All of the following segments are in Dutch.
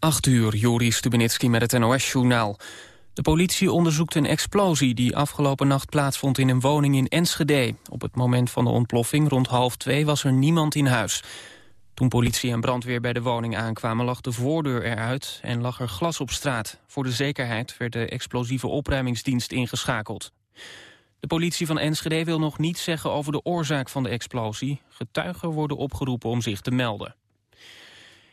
8 uur, Joris Stubenitski met het NOS-journaal. De politie onderzoekt een explosie die afgelopen nacht plaatsvond in een woning in Enschede. Op het moment van de ontploffing, rond half twee, was er niemand in huis. Toen politie en brandweer bij de woning aankwamen lag de voordeur eruit en lag er glas op straat. Voor de zekerheid werd de explosieve opruimingsdienst ingeschakeld. De politie van Enschede wil nog niets zeggen over de oorzaak van de explosie. Getuigen worden opgeroepen om zich te melden.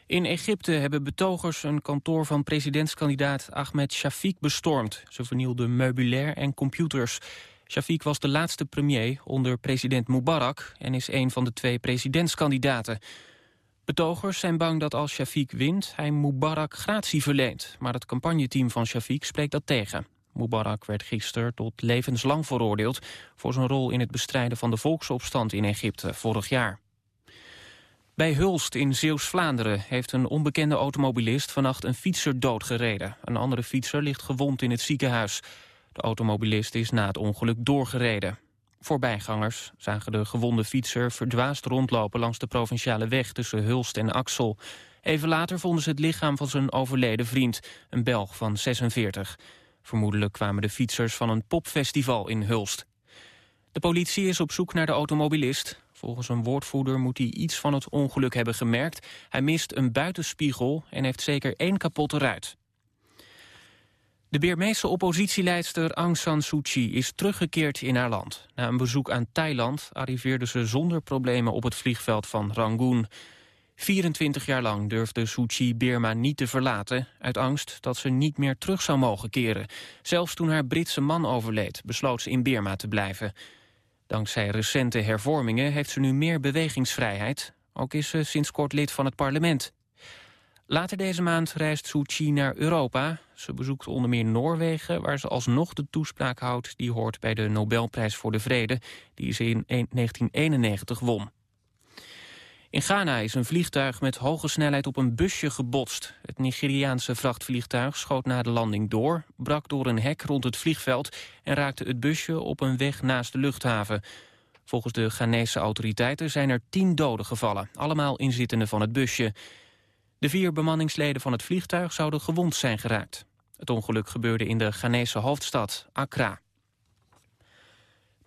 In Egypte hebben betogers een kantoor van presidentskandidaat Ahmed Shafiq bestormd. Ze vernielden meubilair en computers. Shafiq was de laatste premier onder president Mubarak en is een van de twee presidentskandidaten. Betogers zijn bang dat als Shafiq wint, hij Mubarak gratie verleent. Maar het campagneteam van Shafiq spreekt dat tegen. Mubarak werd gisteren tot levenslang veroordeeld... voor zijn rol in het bestrijden van de volksopstand in Egypte vorig jaar. Bij Hulst in Zeeuws-Vlaanderen heeft een onbekende automobilist vannacht een fietser doodgereden. Een andere fietser ligt gewond in het ziekenhuis. De automobilist is na het ongeluk doorgereden. Voorbijgangers zagen de gewonde fietser verdwaasd rondlopen langs de provinciale weg tussen Hulst en Axel. Even later vonden ze het lichaam van zijn overleden vriend, een Belg van 46. Vermoedelijk kwamen de fietsers van een popfestival in Hulst. De politie is op zoek naar de automobilist. Volgens een woordvoerder moet hij iets van het ongeluk hebben gemerkt. Hij mist een buitenspiegel en heeft zeker één kapotte ruit. De Birmeese oppositieleidster Aung San Suu Kyi is teruggekeerd in haar land. Na een bezoek aan Thailand arriveerde ze zonder problemen op het vliegveld van Rangoon. 24 jaar lang durfde Suu Kyi Birma niet te verlaten... uit angst dat ze niet meer terug zou mogen keren. Zelfs toen haar Britse man overleed, besloot ze in Birma te blijven. Dankzij recente hervormingen heeft ze nu meer bewegingsvrijheid. Ook is ze sinds kort lid van het parlement. Later deze maand reist Suu naar Europa. Ze bezoekt onder meer Noorwegen, waar ze alsnog de toespraak houdt... die hoort bij de Nobelprijs voor de Vrede, die ze in 1991 won. In Ghana is een vliegtuig met hoge snelheid op een busje gebotst. Het Nigeriaanse vrachtvliegtuig schoot na de landing door... brak door een hek rond het vliegveld... en raakte het busje op een weg naast de luchthaven. Volgens de Ghanese autoriteiten zijn er tien doden gevallen. Allemaal inzittenden van het busje. De vier bemanningsleden van het vliegtuig zouden gewond zijn geraakt. Het ongeluk gebeurde in de Ghanese hoofdstad, Accra.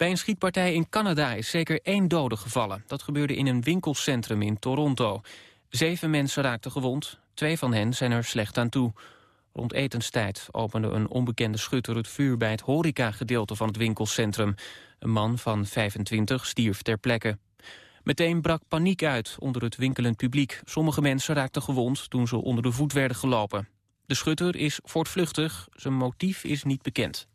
Bij een schietpartij in Canada is zeker één dode gevallen. Dat gebeurde in een winkelcentrum in Toronto. Zeven mensen raakten gewond. Twee van hen zijn er slecht aan toe. Rond etenstijd opende een onbekende schutter het vuur bij het horeca-gedeelte van het winkelcentrum. Een man van 25 stierf ter plekke. Meteen brak paniek uit onder het winkelend publiek. Sommige mensen raakten gewond toen ze onder de voet werden gelopen. De schutter is voortvluchtig, zijn motief is niet bekend.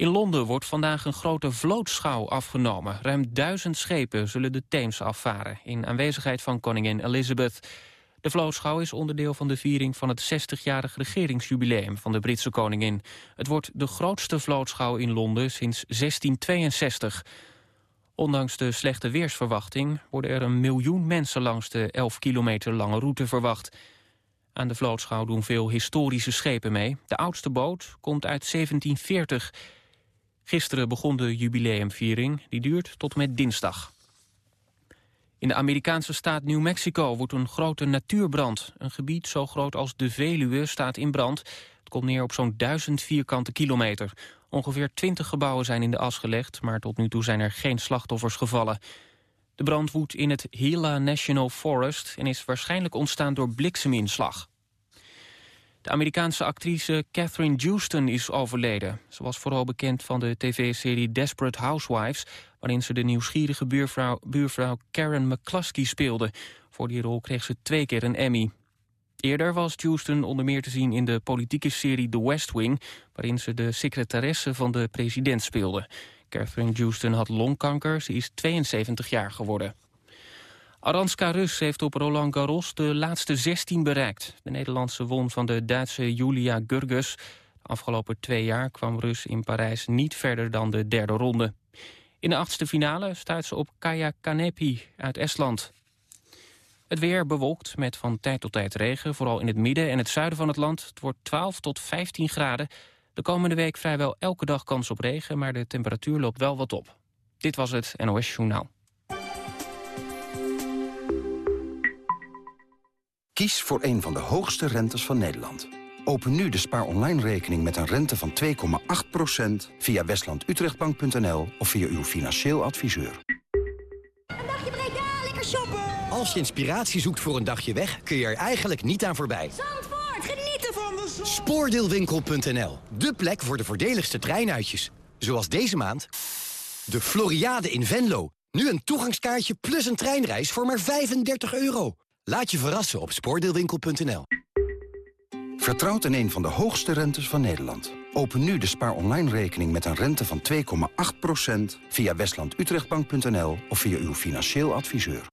In Londen wordt vandaag een grote vlootschouw afgenomen. Ruim duizend schepen zullen de Theems afvaren... in aanwezigheid van koningin Elizabeth. De vlootschouw is onderdeel van de viering van het 60-jarig regeringsjubileum van de Britse koningin. Het wordt de grootste vlootschouw in Londen sinds 1662. Ondanks de slechte weersverwachting worden er een miljoen mensen langs de 11 kilometer lange route verwacht. Aan de vlootschouw doen veel historische schepen mee. De oudste boot komt uit 1740 Gisteren begon de jubileumviering, die duurt tot met dinsdag. In de Amerikaanse staat New Mexico wordt een grote natuurbrand. Een gebied zo groot als de Veluwe staat in brand. Het komt neer op zo'n duizend vierkante kilometer. Ongeveer twintig gebouwen zijn in de as gelegd... maar tot nu toe zijn er geen slachtoffers gevallen. De brand woedt in het Gila National Forest... en is waarschijnlijk ontstaan door blikseminslag. De Amerikaanse actrice Catherine Houston is overleden. Ze was vooral bekend van de tv-serie Desperate Housewives... waarin ze de nieuwsgierige buurvrouw, Karen McCluskey speelde. Voor die rol kreeg ze twee keer een Emmy. Eerder was Houston onder meer te zien in de politieke serie The West Wing... waarin ze de secretaresse van de president speelde. Catherine Houston had longkanker, ze is 72 jaar geworden. Aranska Rus heeft op Roland Garros de laatste 16 bereikt. De Nederlandse won van de Duitse Julia Gurgus. De afgelopen twee jaar kwam Rus in Parijs niet verder dan de derde ronde. In de achtste finale stuit ze op Kaya Kanepi uit Estland. Het weer bewolkt met van tijd tot tijd regen, vooral in het midden en het zuiden van het land. Het wordt 12 tot 15 graden. De komende week vrijwel elke dag kans op regen, maar de temperatuur loopt wel wat op. Dit was het NOS Journaal. Kies voor een van de hoogste rentes van Nederland. Open nu de Spaar Online rekening met een rente van 2,8% via westlandutrechtbank.nl of via uw financieel adviseur. Een dagje Breda, lekker shoppen! Als je inspiratie zoekt voor een dagje weg, kun je er eigenlijk niet aan voorbij. Zandvoort, genieten van de zon! Spoordeelwinkel.nl, de plek voor de voordeligste treinuitjes. Zoals deze maand de Floriade in Venlo. Nu een toegangskaartje plus een treinreis voor maar 35 euro. Laat je verrassen op spoordeelwinkel.nl. Vertrouwt in een van de hoogste rentes van Nederland. Open nu de Spaar Online rekening met een rente van 2,8% via westlandutrechtbank.nl of via uw financieel adviseur.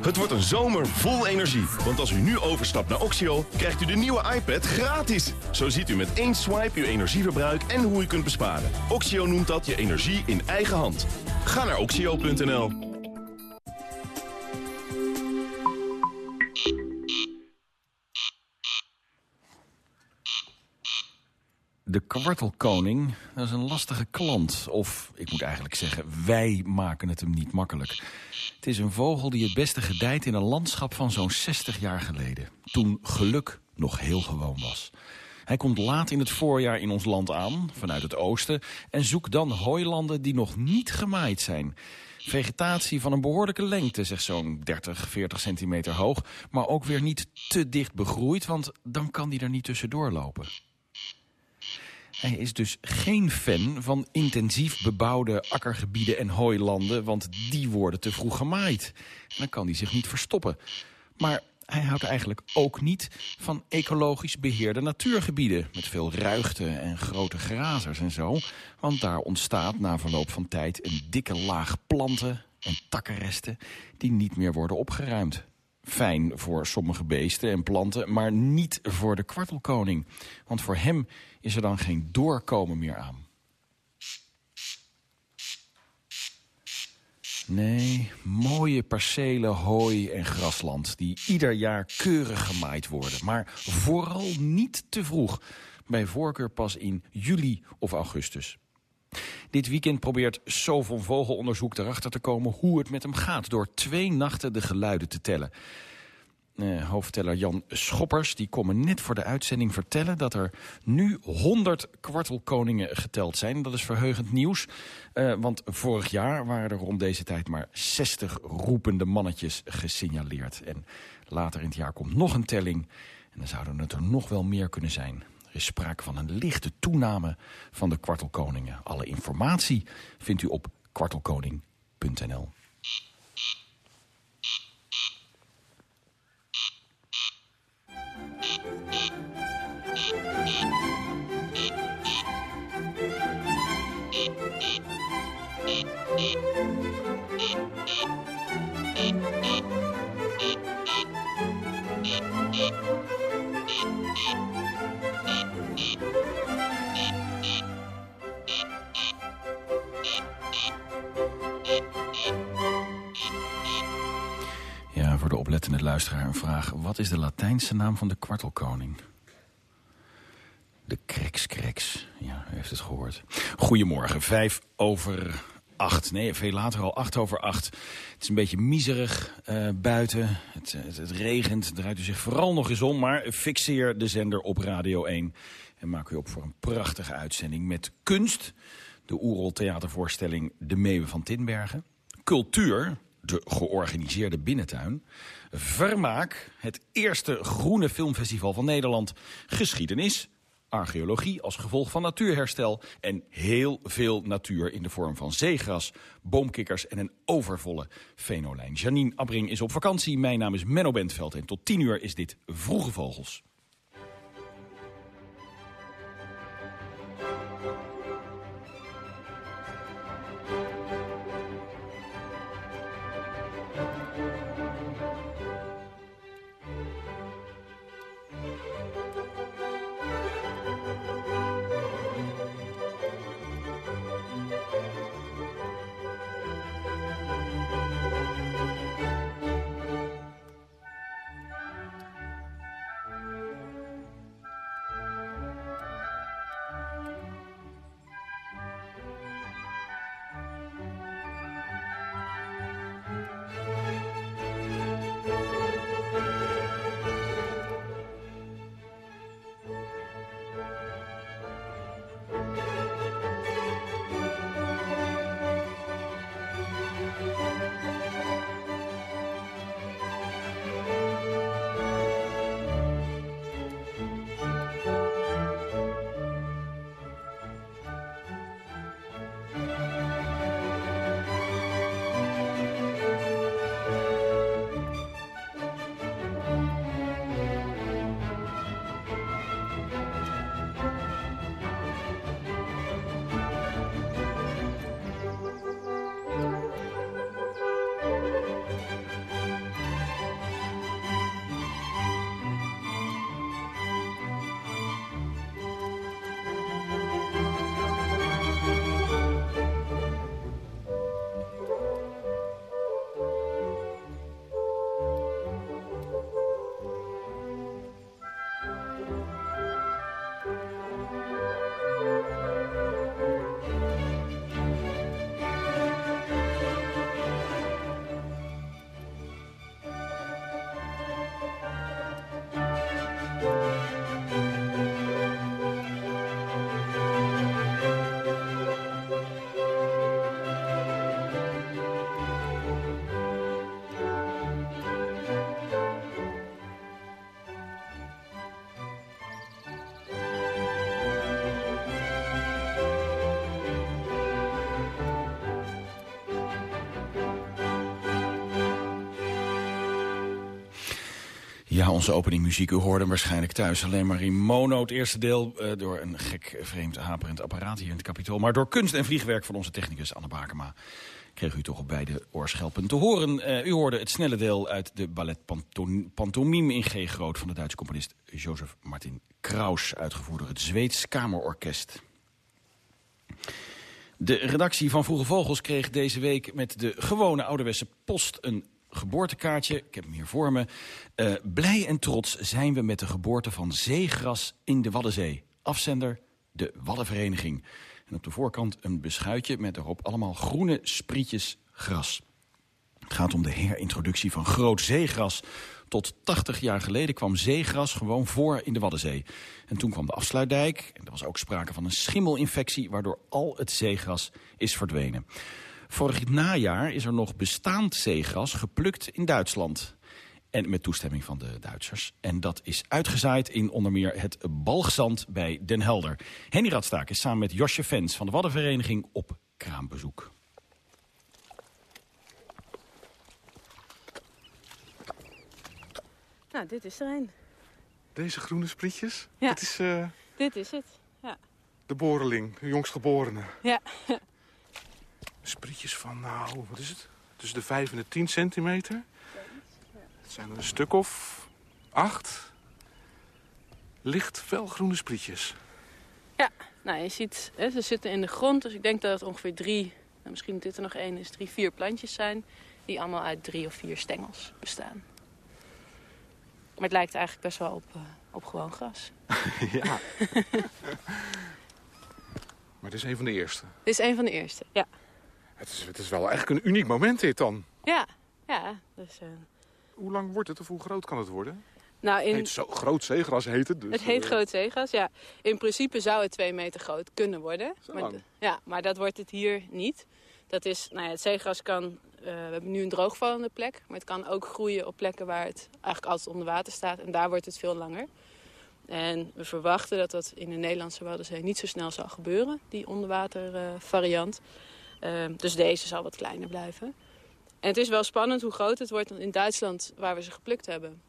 Het wordt een zomer vol energie. Want als u nu overstapt naar Oxio, krijgt u de nieuwe iPad gratis. Zo ziet u met één swipe uw energieverbruik en hoe u kunt besparen. Oxio noemt dat je energie in eigen hand. Ga naar oxio.nl. De kwartelkoning, dat is een lastige klant. Of, ik moet eigenlijk zeggen, wij maken het hem niet makkelijk. Het is een vogel die het beste gedijt in een landschap van zo'n 60 jaar geleden. Toen geluk nog heel gewoon was. Hij komt laat in het voorjaar in ons land aan, vanuit het oosten... en zoekt dan hooilanden die nog niet gemaaid zijn. Vegetatie van een behoorlijke lengte, zeg zo'n 30, 40 centimeter hoog... maar ook weer niet te dicht begroeid, want dan kan die er niet tussendoor lopen. Hij is dus geen fan van intensief bebouwde akkergebieden en hooilanden... want die worden te vroeg gemaaid. En dan kan hij zich niet verstoppen. Maar hij houdt eigenlijk ook niet van ecologisch beheerde natuurgebieden... met veel ruigte en grote grazers en zo. Want daar ontstaat na verloop van tijd een dikke laag planten en takkenresten... die niet meer worden opgeruimd fijn voor sommige beesten en planten, maar niet voor de kwartelkoning. Want voor hem is er dan geen doorkomen meer aan. Nee, mooie percelen hooi en grasland die ieder jaar keurig gemaaid worden. Maar vooral niet te vroeg. Bij voorkeur pas in juli of augustus. Dit weekend probeert So van Vogelonderzoek erachter te komen hoe het met hem gaat... door twee nachten de geluiden te tellen. Uh, hoofdteller Jan Schoppers die komen net voor de uitzending vertellen... dat er nu 100 kwartelkoningen geteld zijn. Dat is verheugend nieuws, uh, want vorig jaar waren er rond deze tijd... maar 60 roepende mannetjes gesignaleerd. En later in het jaar komt nog een telling... en dan zouden het er nog wel meer kunnen zijn is sprake van een lichte toename van de kwartelkoningen. Alle informatie vindt u op kwartelkoning.nl. oplettende luisteraar een vraag. Wat is de Latijnse naam van de kwartelkoning? De kreks Ja, u heeft het gehoord. Goedemorgen, vijf over acht. Nee, veel later al acht over acht. Het is een beetje miserig uh, buiten. Het, het, het, regent. Draait u zich vooral nog eens om. Maar fixeer de zender op Radio 1. En maak u op voor een prachtige uitzending met kunst. De Oerol theatervoorstelling De Meeuwen van Tinbergen. Cultuur, de georganiseerde binnentuin. Vermaak, het eerste groene filmfestival van Nederland. Geschiedenis, archeologie als gevolg van natuurherstel... en heel veel natuur in de vorm van zeegras, boomkikkers en een overvolle venolijn. Janine Abring is op vakantie, mijn naam is Menno Bentveld... en tot tien uur is dit Vroege Vogels. Ja, onze openingmuziek, u hoorde waarschijnlijk thuis. Alleen maar in mono, het eerste deel, uh, door een gek, vreemd, haperend apparaat hier in het kapitool. Maar door kunst en vliegwerk van onze technicus Anne Bakema kreeg u toch op beide oorschelpen te horen. Uh, u hoorde het snelle deel uit de ballet Pantomime in G groot... van de Duitse componist Jozef Martin Kraus, uitgevoerd door het Zweeds Kamerorkest. De redactie van Vroege Vogels kreeg deze week met de gewone ouderwetse post een geboortekaartje. Ik heb hem hier voor me. Uh, blij en trots zijn we met de geboorte van zeegras in de Waddenzee. Afzender de Waddenvereniging. En op de voorkant een beschuitje met erop allemaal groene sprietjes gras. Het gaat om de herintroductie van groot zeegras. Tot 80 jaar geleden kwam zeegras gewoon voor in de Waddenzee. En toen kwam de afsluitdijk. En er was ook sprake van een schimmelinfectie... waardoor al het zeegras is verdwenen. Vorig najaar is er nog bestaand zeegras geplukt in Duitsland. En met toestemming van de Duitsers. En dat is uitgezaaid in onder meer het Balgzand bij Den Helder. Henny Radstaak is samen met Josje Fens van de Waddenvereniging op kraambezoek. Nou, dit is er een. Deze groene sprietjes? Ja. Dit is, uh, dit is het, ja. De boreling, de jongstgeborene. Ja. Sprietjes van, nou, wat is het? Tussen de 5 en de 10 centimeter. Het zijn er een stuk of acht. Licht felgroene sprietjes. Ja, nou je ziet, hè, ze zitten in de grond. Dus ik denk dat het ongeveer drie, nou, misschien dit er nog één is, drie, vier plantjes zijn. Die allemaal uit drie of vier stengels bestaan. Maar het lijkt eigenlijk best wel op, uh, op gewoon gras. ja. maar het is een van de eerste. Het is een van de eerste, ja. Het is, het is wel eigenlijk een uniek moment dit dan. Ja, ja. Dus, uh... Hoe lang wordt het of hoe groot kan het worden? Nou, in... heet zo, groot zeegras heet het dus. Het heet uh... groot zeegras, ja. In principe zou het twee meter groot kunnen worden. Zo maar, lang. ja, maar dat wordt het hier niet. Dat is, nou ja, het zeegras kan, uh, we hebben nu een droogvallende plek. Maar het kan ook groeien op plekken waar het eigenlijk altijd onder water staat. En daar wordt het veel langer. En we verwachten dat dat in de Nederlandse Waddenzee niet zo snel zal gebeuren. Die onderwater variant. Uh, dus deze zal wat kleiner blijven. En het is wel spannend hoe groot het wordt. In Duitsland, waar we ze geplukt hebben...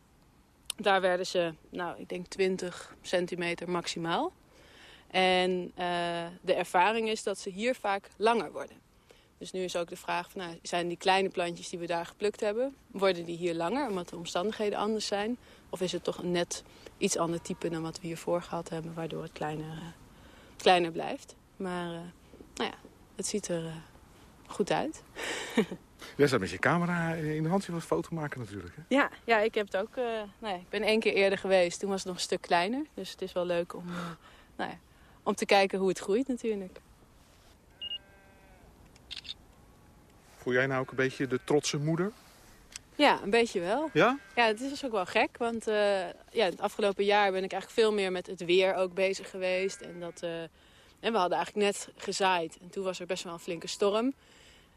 daar werden ze, nou, ik denk 20 centimeter maximaal. En uh, de ervaring is dat ze hier vaak langer worden. Dus nu is ook de vraag, van, nou, zijn die kleine plantjes die we daar geplukt hebben... worden die hier langer, omdat de omstandigheden anders zijn? Of is het toch een net iets ander type dan wat we hiervoor gehad hebben... waardoor het kleiner, uh, kleiner blijft? Maar uh, nou ja, het ziet er uh, goed uit. Jij staat met je camera in de hand, je wilt een foto maken natuurlijk. Hè? Ja, ja, ik heb het ook. Uh, nou ja, ik ben één keer eerder geweest. Toen was het nog een stuk kleiner. Dus het is wel leuk om, uh, nou ja, om te kijken hoe het groeit natuurlijk. Voel jij nou ook een beetje de trotse moeder? Ja, een beetje wel. Ja? Ja, het is dus ook wel gek. Want uh, ja, het afgelopen jaar ben ik eigenlijk veel meer met het weer ook bezig geweest. En dat... En we hadden eigenlijk net gezaaid. En toen was er best wel een flinke storm.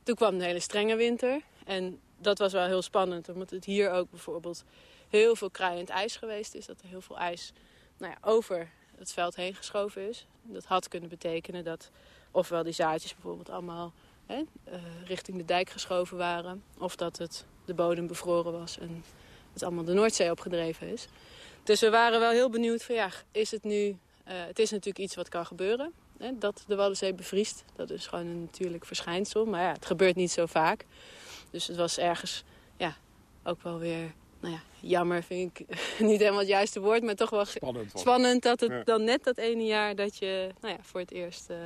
Toen kwam een hele strenge winter. En dat was wel heel spannend. Omdat het hier ook bijvoorbeeld heel veel kruiend ijs geweest is. Dat er heel veel ijs nou ja, over het veld heen geschoven is. Dat had kunnen betekenen dat ofwel die zaadjes bijvoorbeeld allemaal hè, uh, richting de dijk geschoven waren. Of dat het, de bodem bevroren was en het allemaal de Noordzee opgedreven is. Dus we waren wel heel benieuwd van ja, is het nu... Uh, het is natuurlijk iets wat kan gebeuren. Hè, dat de Waddenzee bevriest. Dat is gewoon een natuurlijk verschijnsel. Maar ja, het gebeurt niet zo vaak. Dus het was ergens ja, ook wel weer... Nou ja, jammer vind ik niet helemaal het juiste woord. Maar toch wel spannend, spannend dat het ja. dan net dat ene jaar... dat je nou ja, voor het eerst uh,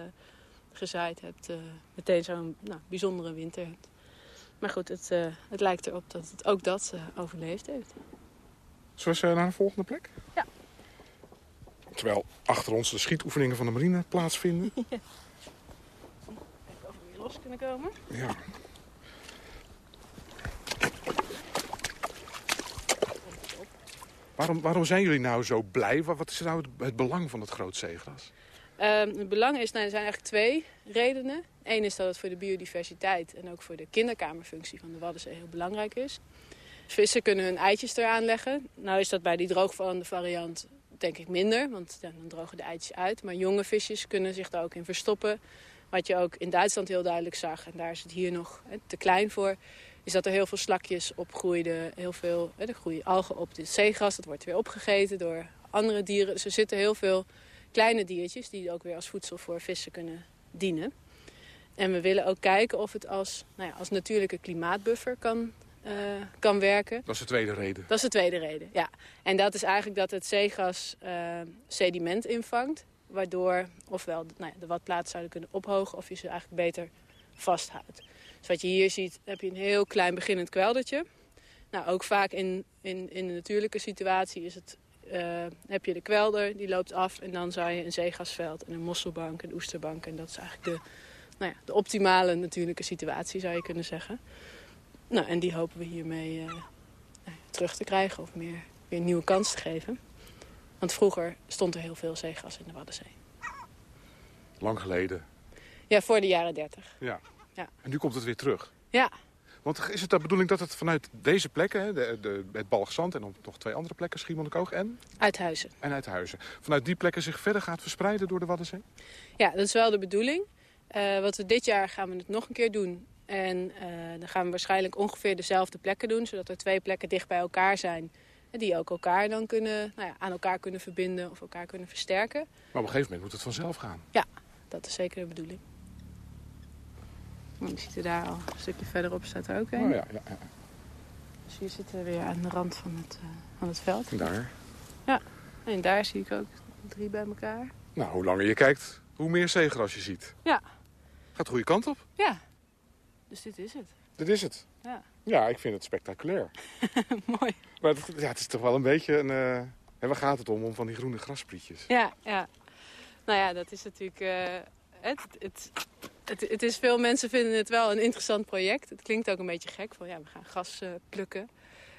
gezaaid hebt... Uh, meteen zo'n nou, bijzondere winter hebt. Maar goed, het, uh, het lijkt erop dat het ook dat overleefd heeft. Zullen we naar de volgende plek? Ja. Terwijl achter ons de schietoefeningen van de marine plaatsvinden. ja. Kijken of we weer los kunnen komen. Ja. Waarom, waarom zijn jullie nou zo blij? Wat is nou het, het belang van het groot zeegras? Uh, het belang is, nou, er zijn eigenlijk twee redenen. Eén is dat het voor de biodiversiteit en ook voor de kinderkamerfunctie van de Waddenzee heel belangrijk is. Vissen kunnen hun eitjes eraan leggen. Nou is dat bij die droogvallende variant denk ik minder, want dan drogen de eitjes uit. Maar jonge visjes kunnen zich daar ook in verstoppen. Wat je ook in Duitsland heel duidelijk zag, en daar is het hier nog hè, te klein voor. is dat er heel veel slakjes opgroeiden. Heel veel, hè, er groeien algen op dit zeegras. Dat wordt weer opgegeten door andere dieren. Dus er zitten heel veel kleine diertjes die ook weer als voedsel voor vissen kunnen dienen. En we willen ook kijken of het als, nou ja, als natuurlijke klimaatbuffer kan, uh, kan werken. Dat is de tweede reden. Dat is de tweede reden, ja. En dat is eigenlijk dat het zeegas uh, sediment invangt. Waardoor ofwel nou ja, de watplaten zouden kunnen ophogen of je ze eigenlijk beter vasthoudt. Dus wat je hier ziet, heb je een heel klein beginnend kweldertje. Nou, ook vaak in, in, in de natuurlijke situatie is het, uh, heb je de kwelder, die loopt af. En dan zou je een zeegasveld en een mosselbank, een oesterbank. En dat is eigenlijk de, nou ja, de optimale natuurlijke situatie, zou je kunnen zeggen. Nou, en die hopen we hiermee uh, terug te krijgen of meer, weer een nieuwe kans te geven. Want vroeger stond er heel veel zeegas in de Waddenzee. Lang geleden. Ja, voor de jaren 30. Ja. ja. En nu komt het weer terug. Ja. Want is het de bedoeling dat het vanuit deze plekken, de, de, het Balgzand en nog twee andere plekken, Schiermonnikoog en? Uithuizen. En Uithuizen. Vanuit die plekken zich verder gaat verspreiden door de Waddenzee? Ja, dat is wel de bedoeling. Uh, wat we dit jaar gaan we het nog een keer doen. En uh, dan gaan we waarschijnlijk ongeveer dezelfde plekken doen, zodat er twee plekken dicht bij elkaar zijn die ook elkaar dan kunnen, nou ja, aan elkaar kunnen verbinden of elkaar kunnen versterken. Maar op een gegeven moment moet het vanzelf gaan. Ja, dat is zeker de bedoeling. Je ziet er daar al een stukje verderop staat er ook een. Oh ja, ja, ja. Dus hier zitten we weer aan de rand van het, uh, van het veld. Daar? Ja, en daar zie ik ook drie bij elkaar. Nou, hoe langer je kijkt, hoe meer zeegras je ziet. Ja. Gaat de goede kant op. Ja. Dus dit is het. Dit is het. Ja. Ja, ik vind het spectaculair. Mooi. Maar het, ja, het is toch wel een beetje een... Uh... En waar gaat het om? Om van die groene grasprietjes. Ja, ja. Nou ja, dat is natuurlijk... Uh, het, het, het, het, is veel mensen vinden het wel een interessant project. Het klinkt ook een beetje gek. Van ja, we gaan gas uh, plukken.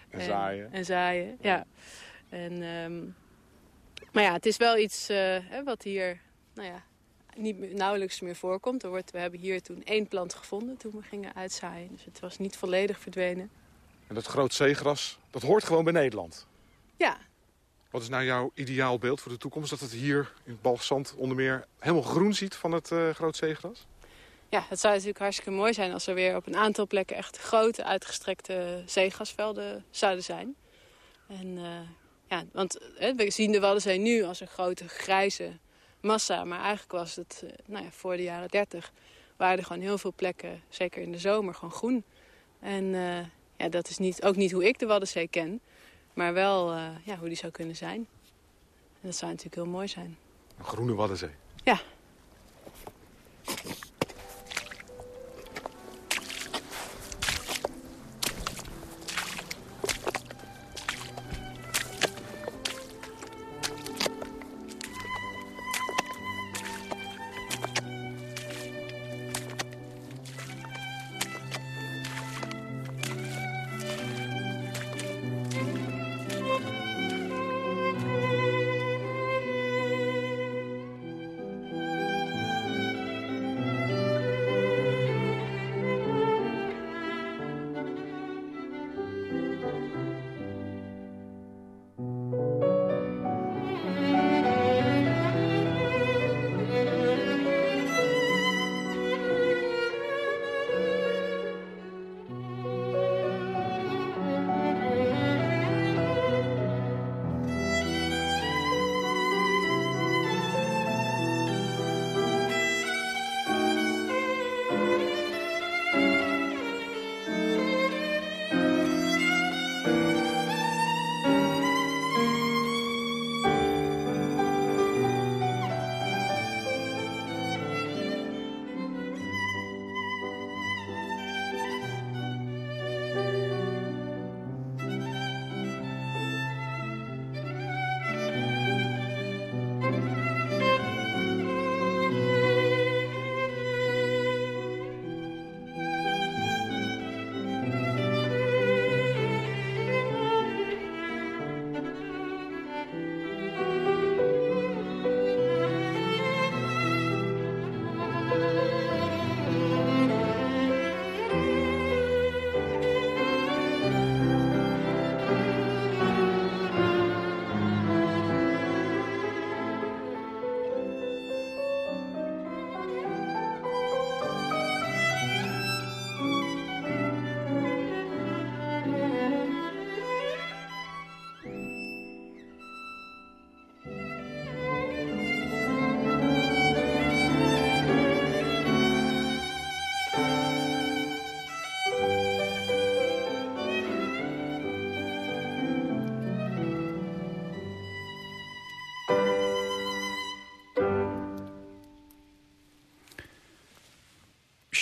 En, en, zaaien. En zaaien, ja. En, um, maar ja, het is wel iets wat hier... Nou ja, niet nauwelijks meer voorkomt. Er wordt, we hebben hier toen één plant gevonden toen we gingen uitzaaien. Dus het was niet volledig verdwenen. En dat groot zeegras, dat hoort gewoon bij Nederland? Ja. Wat is nou jouw ideaal beeld voor de toekomst? Dat het hier in het Balgzand onder meer helemaal groen ziet van het uh, groot zeegras? Ja, het zou natuurlijk hartstikke mooi zijn als er weer op een aantal plekken echt grote uitgestrekte zeegasvelden zouden zijn. En uh, ja, want hè, we zien de Waddenzee nu als een grote grijze massa. Maar eigenlijk was het, nou ja, voor de jaren 30 waren er gewoon heel veel plekken, zeker in de zomer, gewoon groen. En uh, ja, dat is niet, ook niet hoe ik de Waddenzee ken, maar wel uh, ja, hoe die zou kunnen zijn. En dat zou natuurlijk heel mooi zijn. Een groene Waddenzee? Ja.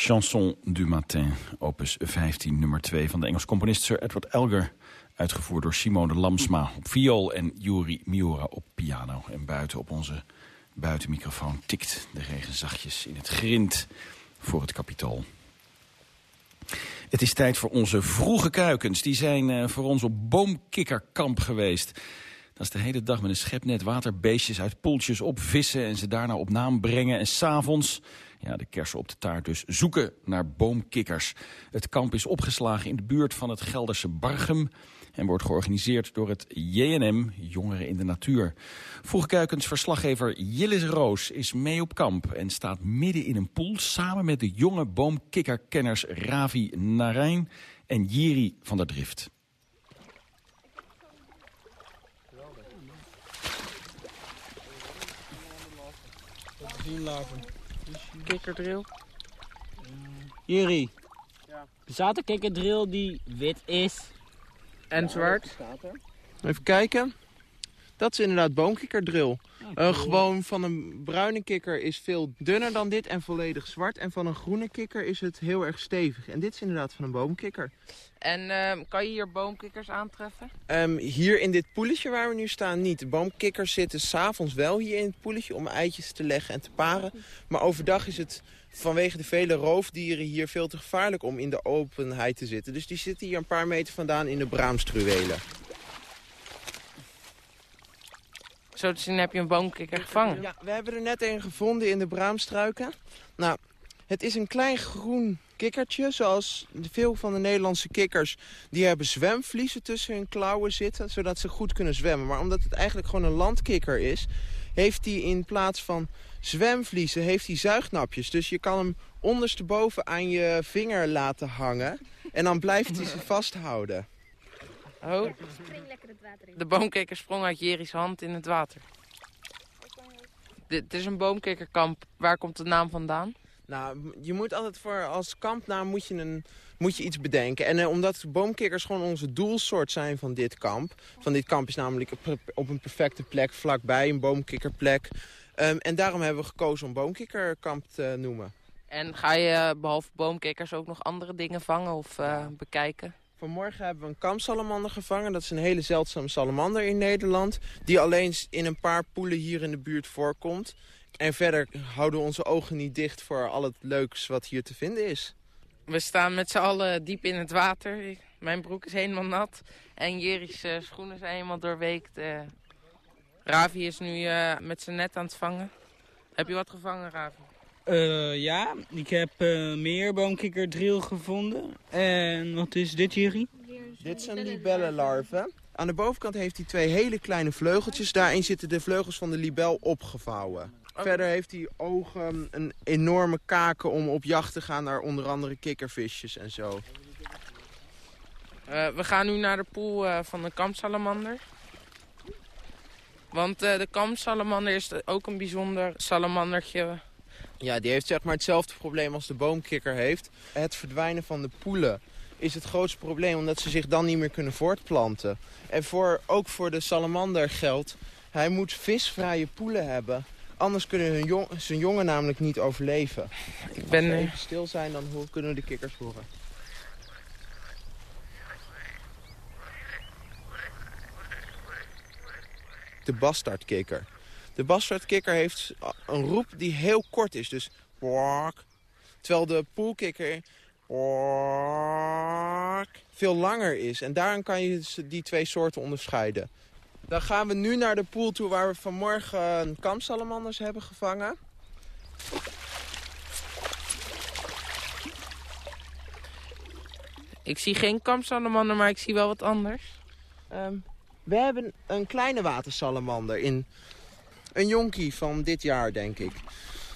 Chanson du Matin, opus 15, nummer 2 van de Engelse componist Sir Edward Elgar. Uitgevoerd door Simone Lamsma op viool en Yuri Miura op piano. En buiten op onze buitenmicrofoon tikt de regen zachtjes in het grind voor het kapitool. Het is tijd voor onze vroege kuikens. Die zijn uh, voor ons op boomkikkerkamp geweest. Dat is de hele dag met een schepnet waterbeestjes uit poeltjes opvissen... en ze daarna op naam brengen. En s'avonds, ja, de kersen op de taart dus, zoeken naar boomkikkers. Het kamp is opgeslagen in de buurt van het Gelderse Bargem en wordt georganiseerd door het JNM, Jongeren in de Natuur. Vroegkuikens verslaggever Jillis Roos is mee op kamp en staat midden in een poel... samen met de jonge boomkikkerkenners Ravi Narijn en Jiri van der Drift. Kikkerdrill. Jiri, ja. bestaat een kikkerdrill die wit is en zwart. Even kijken. Dat is inderdaad boomkikkerdrill. Uh, gewoon van een bruine kikker is veel dunner dan dit en volledig zwart. En van een groene kikker is het heel erg stevig. En dit is inderdaad van een boomkikker. En uh, kan je hier boomkikkers aantreffen? Um, hier in dit poeletje waar we nu staan niet. De boomkikkers zitten s'avonds wel hier in het poeletje om eitjes te leggen en te paren. Maar overdag is het vanwege de vele roofdieren hier veel te gevaarlijk om in de openheid te zitten. Dus die zitten hier een paar meter vandaan in de braamstruwelen. Zo te zien heb je een boomkikker gevangen. Ja, we hebben er net een gevonden in de braamstruiken. Nou, het is een klein groen kikkertje, zoals veel van de Nederlandse kikkers. Die hebben zwemvliezen tussen hun klauwen zitten, zodat ze goed kunnen zwemmen. Maar omdat het eigenlijk gewoon een landkikker is, heeft hij in plaats van zwemvliezen heeft hij zuignapjes. Dus je kan hem ondersteboven aan je vinger laten hangen. En dan blijft hij ze vasthouden. Oh, de boomkikker sprong uit Jeri's hand in het water. Dit is een boomkikkerkamp. Waar komt de naam vandaan? Nou, je moet altijd voor als kampnaam moet je, een, moet je iets bedenken. En uh, omdat boomkikkers gewoon onze doelsoort zijn van dit kamp. Van dit kamp is namelijk op een perfecte plek vlakbij, een boomkikkerplek. Um, en daarom hebben we gekozen om boomkikkerkamp te noemen. En ga je behalve boomkikkers ook nog andere dingen vangen of uh, bekijken? Vanmorgen hebben we een kampsalamander gevangen. Dat is een hele zeldzame salamander in Nederland. Die alleen in een paar poelen hier in de buurt voorkomt. En verder houden we onze ogen niet dicht voor al het leuks wat hier te vinden is. We staan met z'n allen diep in het water. Mijn broek is helemaal nat. En Jeri's uh, schoenen zijn helemaal doorweekt. Uh, Ravi is nu uh, met zijn net aan het vangen. Heb je wat gevangen, Ravi? Uh, ja, ik heb uh, meer boomkikkerdrill gevonden. En wat is dit, Jerry? Dit zijn libellenlarven. Aan de bovenkant heeft hij twee hele kleine vleugeltjes. Daarin zitten de vleugels van de libel opgevouwen. Verder heeft hij ogen, een enorme kaken om op jacht te gaan naar onder andere kikkervisjes en zo. Uh, we gaan nu naar de poel van de kampsalamander. Want de kampsalamander is ook een bijzonder salamandertje ja, die heeft zeg maar hetzelfde probleem als de boomkikker heeft. Het verdwijnen van de poelen is het grootste probleem, omdat ze zich dan niet meer kunnen voortplanten. En voor, ook voor de salamander geldt, hij moet visvrije poelen hebben. Anders kunnen hun jong, zijn jongen namelijk niet overleven. Ik ben... Als we even stil zijn, dan kunnen we de kikkers horen. De bastardkikker. De bastardkikker heeft een roep die heel kort is. Dus Terwijl de poolkikker veel langer is. En daarom kan je dus die twee soorten onderscheiden. Dan gaan we nu naar de pool toe waar we vanmorgen kampsalamanders hebben gevangen. Ik zie geen kampsalamander, maar ik zie wel wat anders. Um, we hebben een kleine watersalamander in een jonkie van dit jaar, denk ik.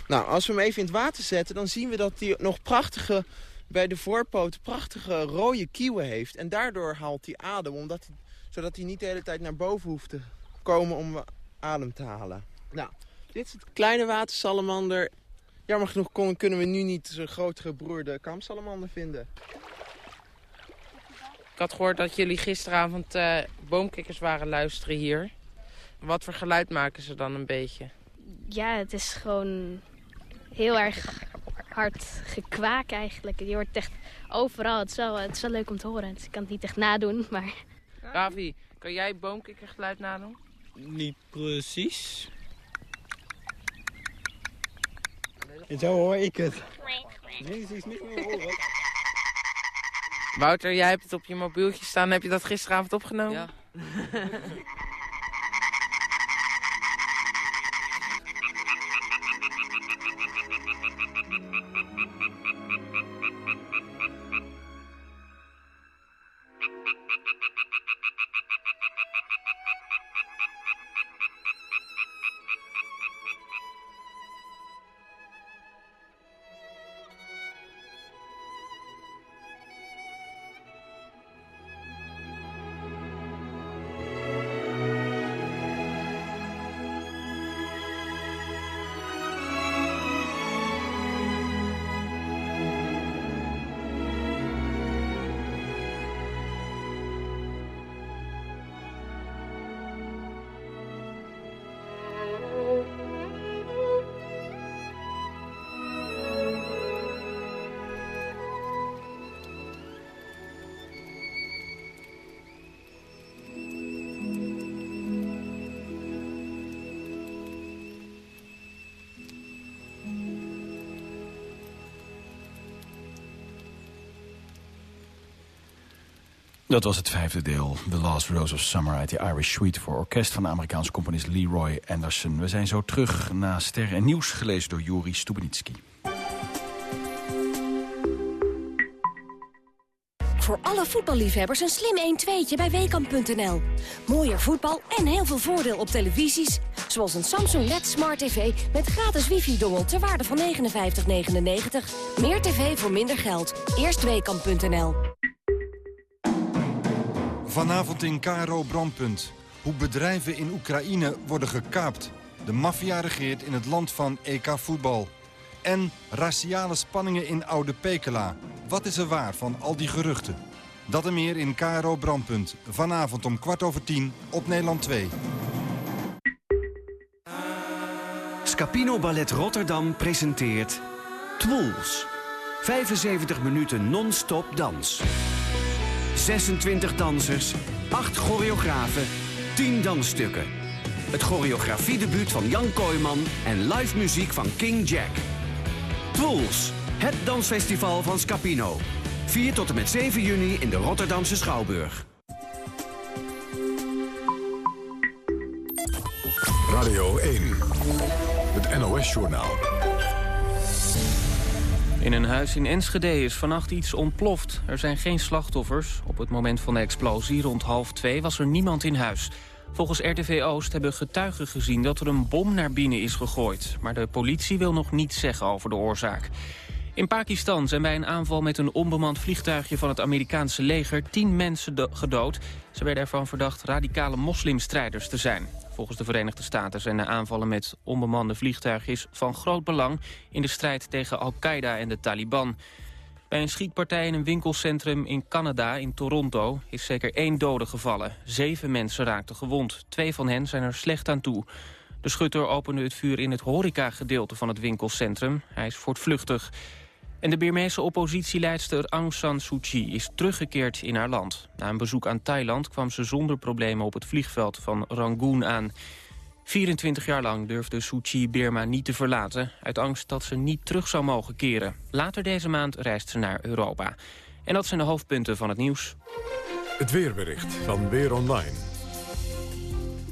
Nou, als we hem even in het water zetten, dan zien we dat hij nog prachtige, bij de voorpoten, prachtige rode kieuwen heeft. En daardoor haalt hij adem, omdat hij, zodat hij niet de hele tijd naar boven hoeft te komen om adem te halen. Nou, dit is het kleine watersalamander. Jammer genoeg kunnen we nu niet zijn grotere broer, de kamsalamander, vinden. Ik had gehoord dat jullie gisteravond uh, boomkikkers waren luisteren hier. Wat voor geluid maken ze dan een beetje? Ja, het is gewoon heel erg hard gekwaak eigenlijk. Je hoort echt overal. Het is, wel, het is wel leuk om te horen. Dus ik kan het niet echt nadoen, maar... Ravi, kan jij boomkikkergeluid nadoen? Niet precies. En zo hoor ik het. Nee, is niet meer horen. Wouter, jij hebt het op je mobieltje staan. Heb je dat gisteravond opgenomen? Ja. Dat was het vijfde deel, The Last Rose of Summer uit de Irish Suite... voor orkest van de Amerikaanse componist Leroy Anderson. We zijn zo terug na Sterren en Nieuws, gelezen door Juri Stubenitski. Voor alle voetballiefhebbers een slim 1-2'tje bij Weekamp.nl. Mooier voetbal en heel veel voordeel op televisies. Zoals een Samsung LED Smart TV met gratis wifi-dongel ter waarde van 59,99. Meer tv voor minder geld. Eerst Weekamp.nl. Vanavond in KRO Brandpunt. Hoe bedrijven in Oekraïne worden gekaapt. De maffia regeert in het land van EK voetbal. En raciale spanningen in Oude Pekela. Wat is er waar van al die geruchten? Dat en meer in KRO Brandpunt. Vanavond om kwart over tien op Nederland 2. Scapino Ballet Rotterdam presenteert Twools. 75 minuten non-stop dans. 26 dansers, 8 choreografen, 10 dansstukken. Het choreografiedebuut van Jan Kooijman en live muziek van King Jack. Twools, het dansfestival van Scapino. 4 tot en met 7 juni in de Rotterdamse Schouwburg. Radio 1, het NOS-journaal. In een huis in Enschede is vannacht iets ontploft. Er zijn geen slachtoffers. Op het moment van de explosie rond half twee was er niemand in huis. Volgens RTV Oost hebben getuigen gezien dat er een bom naar binnen is gegooid. Maar de politie wil nog niets zeggen over de oorzaak. In Pakistan zijn bij een aanval met een onbemand vliegtuigje van het Amerikaanse leger tien mensen gedood. Ze werden ervan verdacht radicale moslimstrijders te zijn. Volgens de Verenigde Staten zijn de aanvallen met onbemande vliegtuigjes van groot belang in de strijd tegen Al-Qaeda en de Taliban. Bij een schietpartij in een winkelcentrum in Canada, in Toronto, is zeker één dode gevallen. Zeven mensen raakten gewond. Twee van hen zijn er slecht aan toe. De schutter opende het vuur in het horecagedeelte van het winkelcentrum. Hij is voortvluchtig. En de Birmeese oppositieleidster Aung San Suu Kyi is teruggekeerd in haar land. Na een bezoek aan Thailand kwam ze zonder problemen op het vliegveld van Rangoon aan. 24 jaar lang durfde Suu Kyi Birma niet te verlaten... uit angst dat ze niet terug zou mogen keren. Later deze maand reist ze naar Europa. En dat zijn de hoofdpunten van het nieuws. Het weerbericht van Weer Online.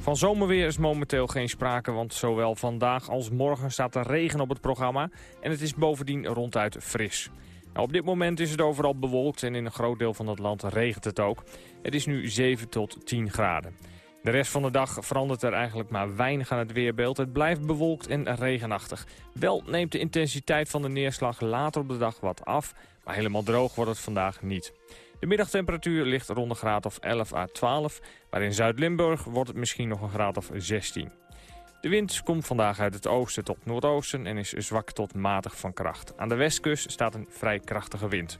Van zomerweer is momenteel geen sprake, want zowel vandaag als morgen staat er regen op het programma. En het is bovendien ronduit fris. Nou, op dit moment is het overal bewolkt en in een groot deel van het land regent het ook. Het is nu 7 tot 10 graden. De rest van de dag verandert er eigenlijk maar weinig aan het weerbeeld. Het blijft bewolkt en regenachtig. Wel neemt de intensiteit van de neerslag later op de dag wat af, maar helemaal droog wordt het vandaag niet. De middagtemperatuur ligt rond een graad of 11 à 12, maar in Zuid-Limburg wordt het misschien nog een graad of 16. De wind komt vandaag uit het oosten tot noordoosten en is zwak tot matig van kracht. Aan de westkust staat een vrij krachtige wind.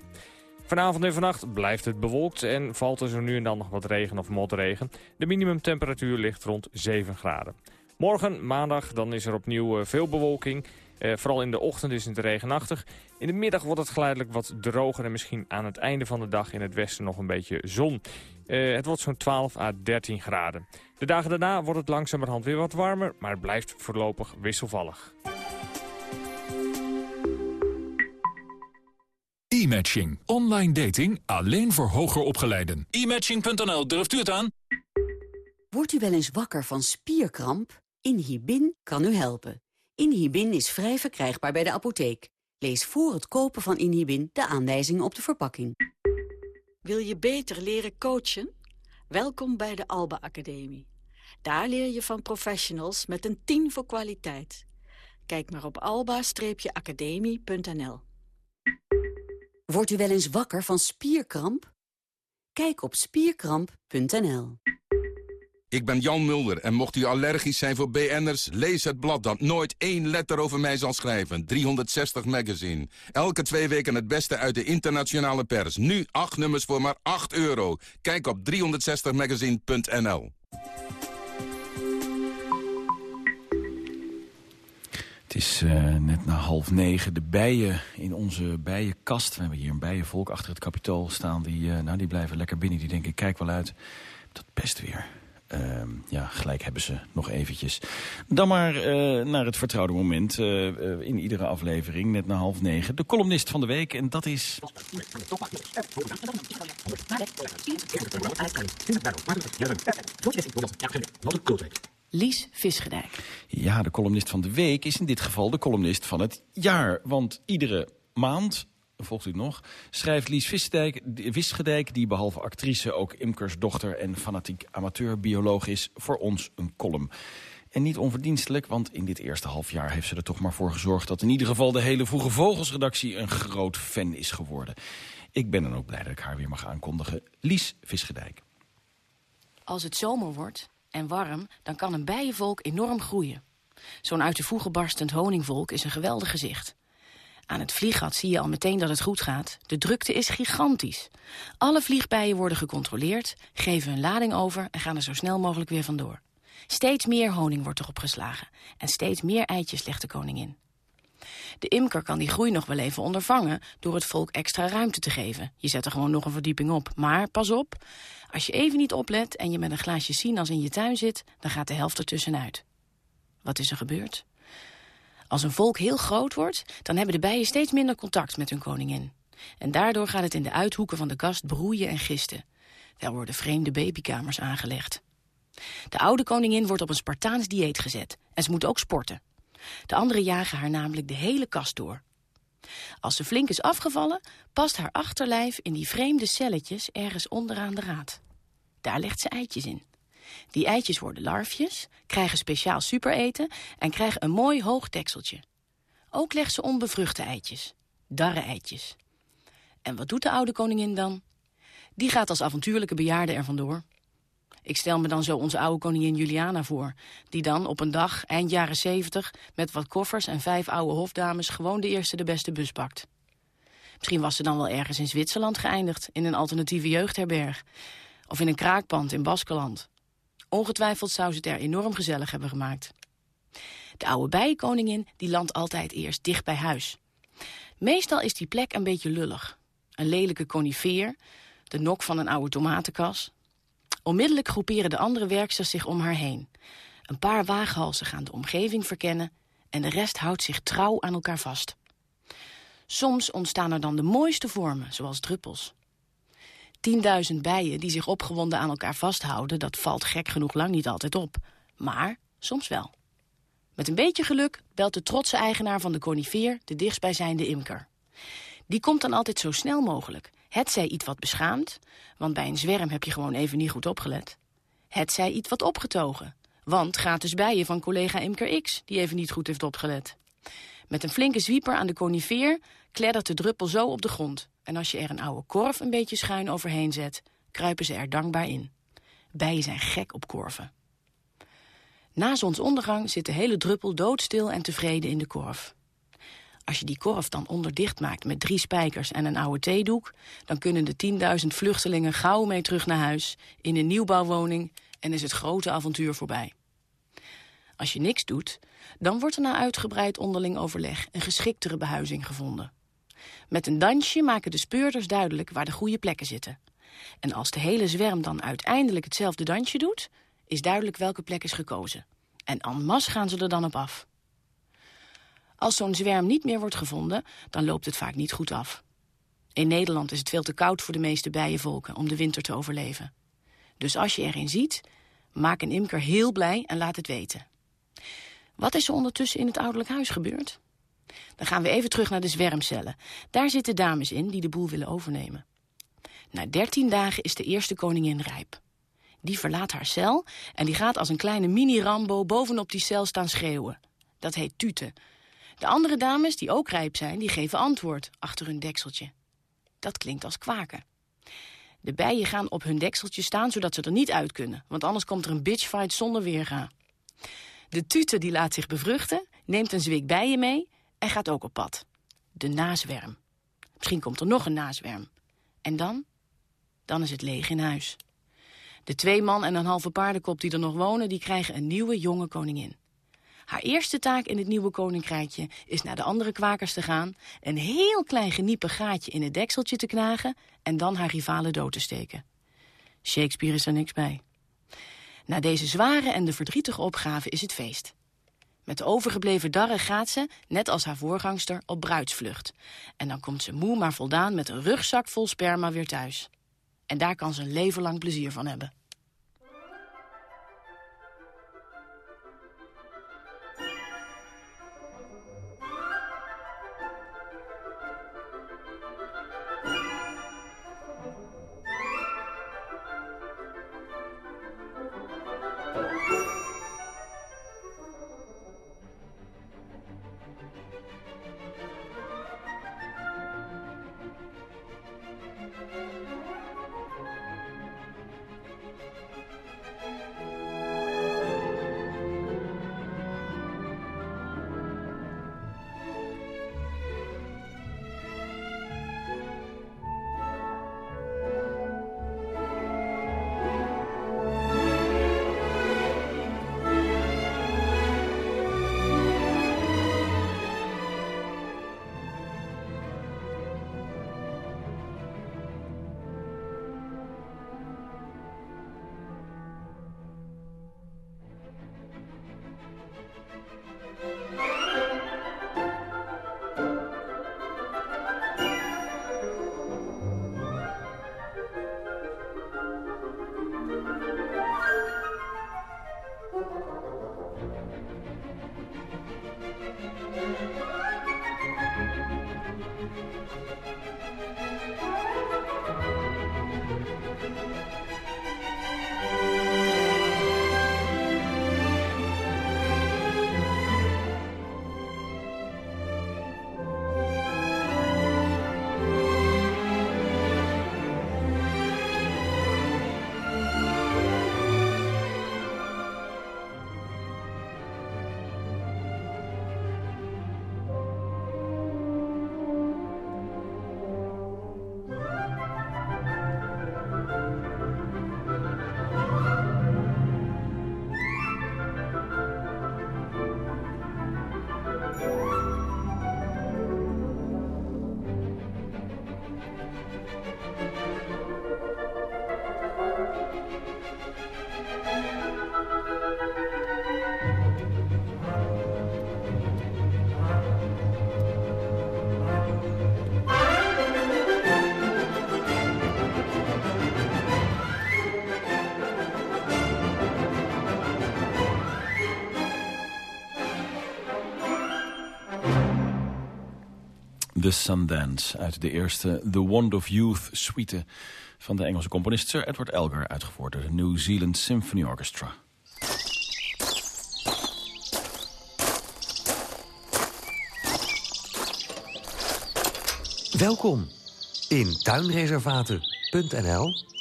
Vanavond en vannacht blijft het bewolkt en valt er zo nu en dan nog wat regen of motregen. De minimumtemperatuur ligt rond 7 graden. Morgen, maandag, dan is er opnieuw veel bewolking. Uh, vooral in de ochtend is het regenachtig. In de middag wordt het geleidelijk wat droger en misschien aan het einde van de dag in het westen nog een beetje zon. Uh, het wordt zo'n 12 à 13 graden. De dagen daarna wordt het langzamerhand weer wat warmer, maar het blijft voorlopig wisselvallig. E-matching. Online dating alleen voor hoger opgeleiden. E-matching.nl, durft u het aan? Wordt u wel eens wakker van spierkramp? Inhibin kan u helpen. Inhibin is vrij verkrijgbaar bij de apotheek. Lees voor het kopen van Inhibin de aanwijzingen op de verpakking. Wil je beter leren coachen? Welkom bij de Alba Academie. Daar leer je van professionals met een 10 voor kwaliteit. Kijk maar op alba-academie.nl. Wordt u wel eens wakker van spierkramp? Kijk op spierkramp.nl. Ik ben Jan Mulder en mocht u allergisch zijn voor BN'ers... lees het blad dat nooit één letter over mij zal schrijven. 360 Magazine. Elke twee weken het beste uit de internationale pers. Nu acht nummers voor maar 8 euro. Kijk op 360magazine.nl. Het is uh, net na half negen. De bijen in onze bijenkast. We hebben hier een bijenvolk achter het kapitool staan. Die, uh, nou, die blijven lekker binnen. Die denken, kijk wel uit. Dat best weer. Uh, ja, gelijk hebben ze nog eventjes. Dan maar uh, naar het vertrouwde moment uh, uh, in iedere aflevering, net na half negen. De columnist van de week, en dat is... Lies Visgedijk. Ja, de columnist van de week is in dit geval de columnist van het jaar. Want iedere maand volgt u nog, schrijft Lies Visgedijk, die behalve actrice ook imkersdochter en fanatiek amateurbioloog is, voor ons een column. En niet onverdienstelijk, want in dit eerste halfjaar heeft ze er toch maar voor gezorgd... dat in ieder geval de hele Vroege Vogelsredactie een groot fan is geworden. Ik ben dan ook blij dat ik haar weer mag aankondigen. Lies Visgedijk. Als het zomer wordt en warm, dan kan een bijenvolk enorm groeien. Zo'n uit de voegen barstend honingvolk is een geweldig gezicht. Aan het vlieggat zie je al meteen dat het goed gaat. De drukte is gigantisch. Alle vliegbijen worden gecontroleerd, geven hun lading over... en gaan er zo snel mogelijk weer vandoor. Steeds meer honing wordt erop geslagen. En steeds meer eitjes legt de koningin. De imker kan die groei nog wel even ondervangen... door het volk extra ruimte te geven. Je zet er gewoon nog een verdieping op. Maar pas op, als je even niet oplet... en je met een glaasje sinaas in je tuin zit... dan gaat de helft ertussenuit. Wat is er gebeurd? Als een volk heel groot wordt, dan hebben de bijen steeds minder contact met hun koningin. En daardoor gaat het in de uithoeken van de kast broeien en gisten. Daar worden vreemde babykamers aangelegd. De oude koningin wordt op een Spartaans dieet gezet. En ze moet ook sporten. De anderen jagen haar namelijk de hele kast door. Als ze flink is afgevallen, past haar achterlijf in die vreemde celletjes ergens onderaan de raad. Daar legt ze eitjes in. Die eitjes worden larfjes, krijgen speciaal supereten en krijgen een mooi hoog dekseltje. Ook legt ze onbevruchte eitjes, darre-eitjes. En wat doet de oude koningin dan? Die gaat als avontuurlijke bejaarde er vandoor. Ik stel me dan zo onze oude koningin Juliana voor... die dan op een dag, eind jaren zeventig... met wat koffers en vijf oude hofdames... gewoon de eerste de beste bus pakt. Misschien was ze dan wel ergens in Zwitserland geëindigd... in een alternatieve jeugdherberg. Of in een kraakpand in Baskeland. Ongetwijfeld zou ze het er enorm gezellig hebben gemaakt. De oude bijenkoningin die landt altijd eerst dicht bij huis. Meestal is die plek een beetje lullig. Een lelijke conifeer, de nok van een oude tomatenkas. Onmiddellijk groeperen de andere werksters zich om haar heen. Een paar waaghalsen gaan de omgeving verkennen... en de rest houdt zich trouw aan elkaar vast. Soms ontstaan er dan de mooiste vormen, zoals druppels. 10.000 bijen die zich opgewonden aan elkaar vasthouden... dat valt gek genoeg lang niet altijd op. Maar soms wel. Met een beetje geluk belt de trotse eigenaar van de conifeer... de dichtstbijzijnde imker. Die komt dan altijd zo snel mogelijk. Het zij iets wat beschaamd, want bij een zwerm heb je gewoon even niet goed opgelet. Het zij iets wat opgetogen, want gratis bijen van collega Imker X... die even niet goed heeft opgelet. Met een flinke zwieper aan de conifeer kleddert de druppel zo op de grond. En als je er een oude korf een beetje schuin overheen zet, kruipen ze er dankbaar in. Bijen zijn gek op korven. Na zonsondergang zit de hele druppel doodstil en tevreden in de korf. Als je die korf dan onderdicht maakt met drie spijkers en een oude theedoek... dan kunnen de 10.000 vluchtelingen gauw mee terug naar huis... in een nieuwbouwwoning en is het grote avontuur voorbij. Als je niks doet, dan wordt er na uitgebreid onderling overleg een geschiktere behuizing gevonden. Met een dansje maken de speurders duidelijk waar de goede plekken zitten. En als de hele zwerm dan uiteindelijk hetzelfde dansje doet, is duidelijk welke plek is gekozen. En en gaan ze er dan op af. Als zo'n zwerm niet meer wordt gevonden, dan loopt het vaak niet goed af. In Nederland is het veel te koud voor de meeste bijenvolken om de winter te overleven. Dus als je erin ziet, maak een imker heel blij en laat het weten. Wat is er ondertussen in het ouderlijk huis gebeurd? Dan gaan we even terug naar de zwermcellen. Daar zitten dames in die de boel willen overnemen. Na dertien dagen is de eerste koningin rijp. Die verlaat haar cel en die gaat als een kleine mini-Rambo bovenop die cel staan schreeuwen. Dat heet tuten. De andere dames, die ook rijp zijn, die geven antwoord achter hun dekseltje. Dat klinkt als kwaken. De bijen gaan op hun dekseltje staan zodat ze er niet uit kunnen, want anders komt er een bitchfight zonder weerga. De tute die laat zich bevruchten, neemt een zwik bijen mee en gaat ook op pad. De nazwerm. Misschien komt er nog een nazwerm. En dan? Dan is het leeg in huis. De twee man en een halve paardenkop die er nog wonen... die krijgen een nieuwe jonge koningin. Haar eerste taak in het nieuwe koninkrijkje is naar de andere kwakers te gaan... een heel klein geniepig gaatje in het dekseltje te knagen... en dan haar rivalen dood te steken. Shakespeare is er niks bij. Na deze zware en de verdrietige opgave is het feest. Met overgebleven darren gaat ze, net als haar voorgangster, op bruidsvlucht. En dan komt ze moe maar voldaan met een rugzak vol sperma weer thuis. En daar kan ze een leven lang plezier van hebben. The Sundance uit de eerste The Wand of Youth suite van de Engelse componist Sir Edward Elgar, uitgevoerd door de New Zealand Symphony Orchestra. Welkom in tuinreservaten.nl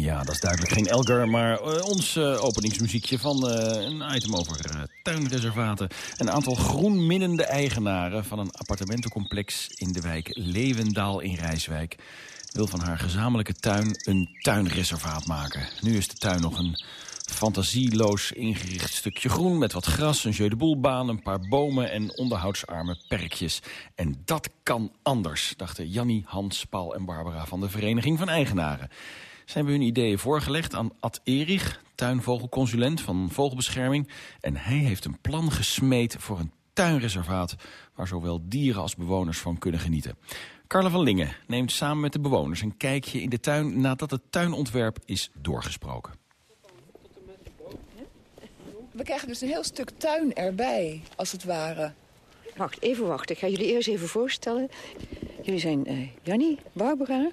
ja, dat is duidelijk geen Elgar, maar uh, ons uh, openingsmuziekje van uh, een item over tuinreservaten. Een aantal groenminnende eigenaren van een appartementencomplex in de wijk Leeuwendaal in Rijswijk wil van haar gezamenlijke tuin een tuinreservaat maken. Nu is de tuin nog een fantasieloos ingericht stukje groen met wat gras, een jeu de boelbaan, een paar bomen en onderhoudsarme perkjes. En dat kan anders, dachten Jannie, Hans, Paul en Barbara van de Vereniging van Eigenaren. Ze hebben hun ideeën voorgelegd aan Ad Erich, tuinvogelconsulent van Vogelbescherming. En hij heeft een plan gesmeed voor een tuinreservaat... waar zowel dieren als bewoners van kunnen genieten. Carla van Lingen neemt samen met de bewoners een kijkje in de tuin... nadat het tuinontwerp is doorgesproken. We krijgen dus een heel stuk tuin erbij, als het ware. Wacht, even wachten. Ik ga jullie eerst even voorstellen. Jullie zijn uh, Jannie, Barbara,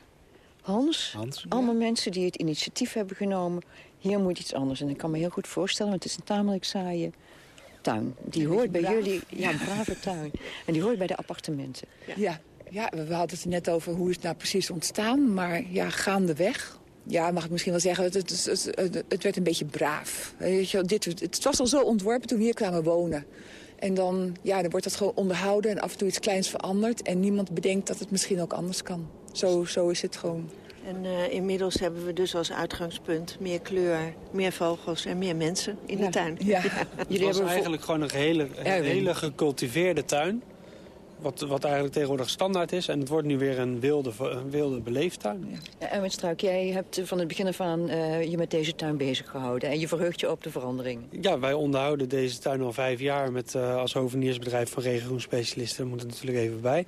Hans. Hans. Allemaal mensen die het initiatief hebben genomen. Hier moet iets anders. En ik kan me heel goed voorstellen, want het is een tamelijk saaie tuin. Die hoort bij jullie, ja, een brave tuin. En die hoort bij de appartementen. Ja, ja we hadden het net over hoe is het nou precies ontstaan. Maar ja, gaandeweg, ja, mag ik misschien wel zeggen, het, het, het, het werd een beetje braaf. Weet je, dit, het was al zo ontworpen toen we hier kwamen wonen. En dan, ja, dan wordt dat gewoon onderhouden en af en toe iets kleins veranderd. En niemand bedenkt dat het misschien ook anders kan. Zo, zo is het gewoon. En uh, inmiddels hebben we dus als uitgangspunt meer kleur, meer vogels en meer mensen in de tuin. Ja. ja. Jullie hebben eigenlijk gewoon een hele, een hele gecultiveerde tuin. Wat, wat eigenlijk tegenwoordig standaard is. En het wordt nu weer een wilde, een wilde beleeftuin. Ja. Erwin Struik, jij hebt van het begin af aan uh, je met deze tuin bezig gehouden. En je verheugt je op de verandering. Ja, wij onderhouden deze tuin al vijf jaar met, uh, als hoveniersbedrijf van regengroenspecialisten. Moet er natuurlijk even bij.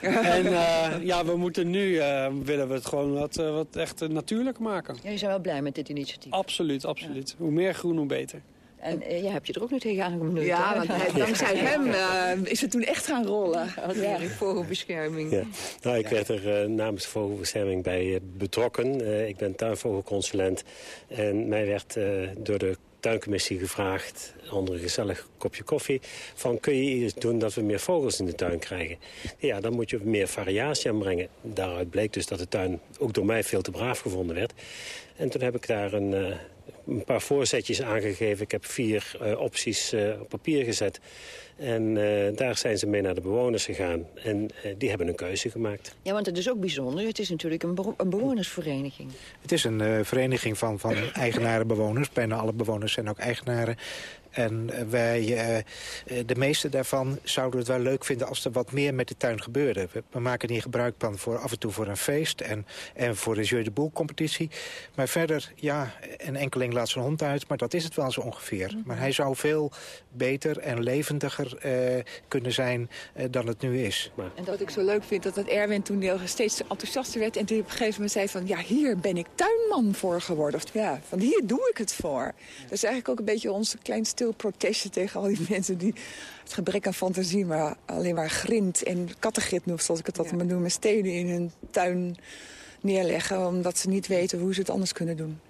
en uh, ja, we moeten nu, willen we het gewoon wat, wat echt natuurlijk maken. Ja, je bent wel blij met dit initiatief? Absoluut, absoluut. Ja. Hoe meer groen, hoe beter. En uh, jij hebt je er ook nog tegen aangemoedigd. Ja, want hij, dankzij hem uh, is het toen echt gaan rollen. Ja. Vogelbescherming. Ja. Nou, ik werd er uh, namens de Vogelbescherming bij betrokken. ik ben tuinvogelconsulent. En mij werd door de tuincommissie gevraagd, onder een gezellig kopje koffie... van kun je iets doen dat we meer vogels in de tuin krijgen? Ja, dan moet je meer variatie aanbrengen. Daaruit bleek dus dat de tuin ook door mij veel te braaf gevonden werd. En toen heb ik daar een, een paar voorzetjes aangegeven. Ik heb vier uh, opties uh, op papier gezet. En daar zijn ze mee naar de bewoners gegaan. En die hebben een keuze gemaakt. Ja, want het is ook bijzonder. Het is natuurlijk een, be een bewonersvereniging. Het is een vereniging van, van eigenaren bewoners. Bijna alle bewoners zijn ook eigenaren. En wij, uh, de meeste daarvan zouden het wel leuk vinden als er wat meer met de tuin gebeurde. We, maken hier gebruik van voor af en toe voor een feest en, en voor de Jeu de Boel competitie. Maar verder, ja, een enkeling laat zijn hond uit, maar dat is het wel zo ongeveer. -hmm. Maar hij zou veel beter en levendiger uh, kunnen zijn uh, dan het nu is. Maar... En wat ik zo leuk vind, dat dat Erwin toen steeds enthousiaster werd... en toen op een gegeven moment zei van, ja, hier ben ik tuinman voor geworden. Of ja, van hier doe ik het voor. Dat is eigenlijk ook een beetje ons klein stil protestje tegen al die mensen die het gebrek aan fantasie... maar alleen maar grind en kattengrit, zoals ik het altijd ja. maar noem... met steden in hun tuin neerleggen... omdat ze niet weten hoe ze het anders kunnen doen.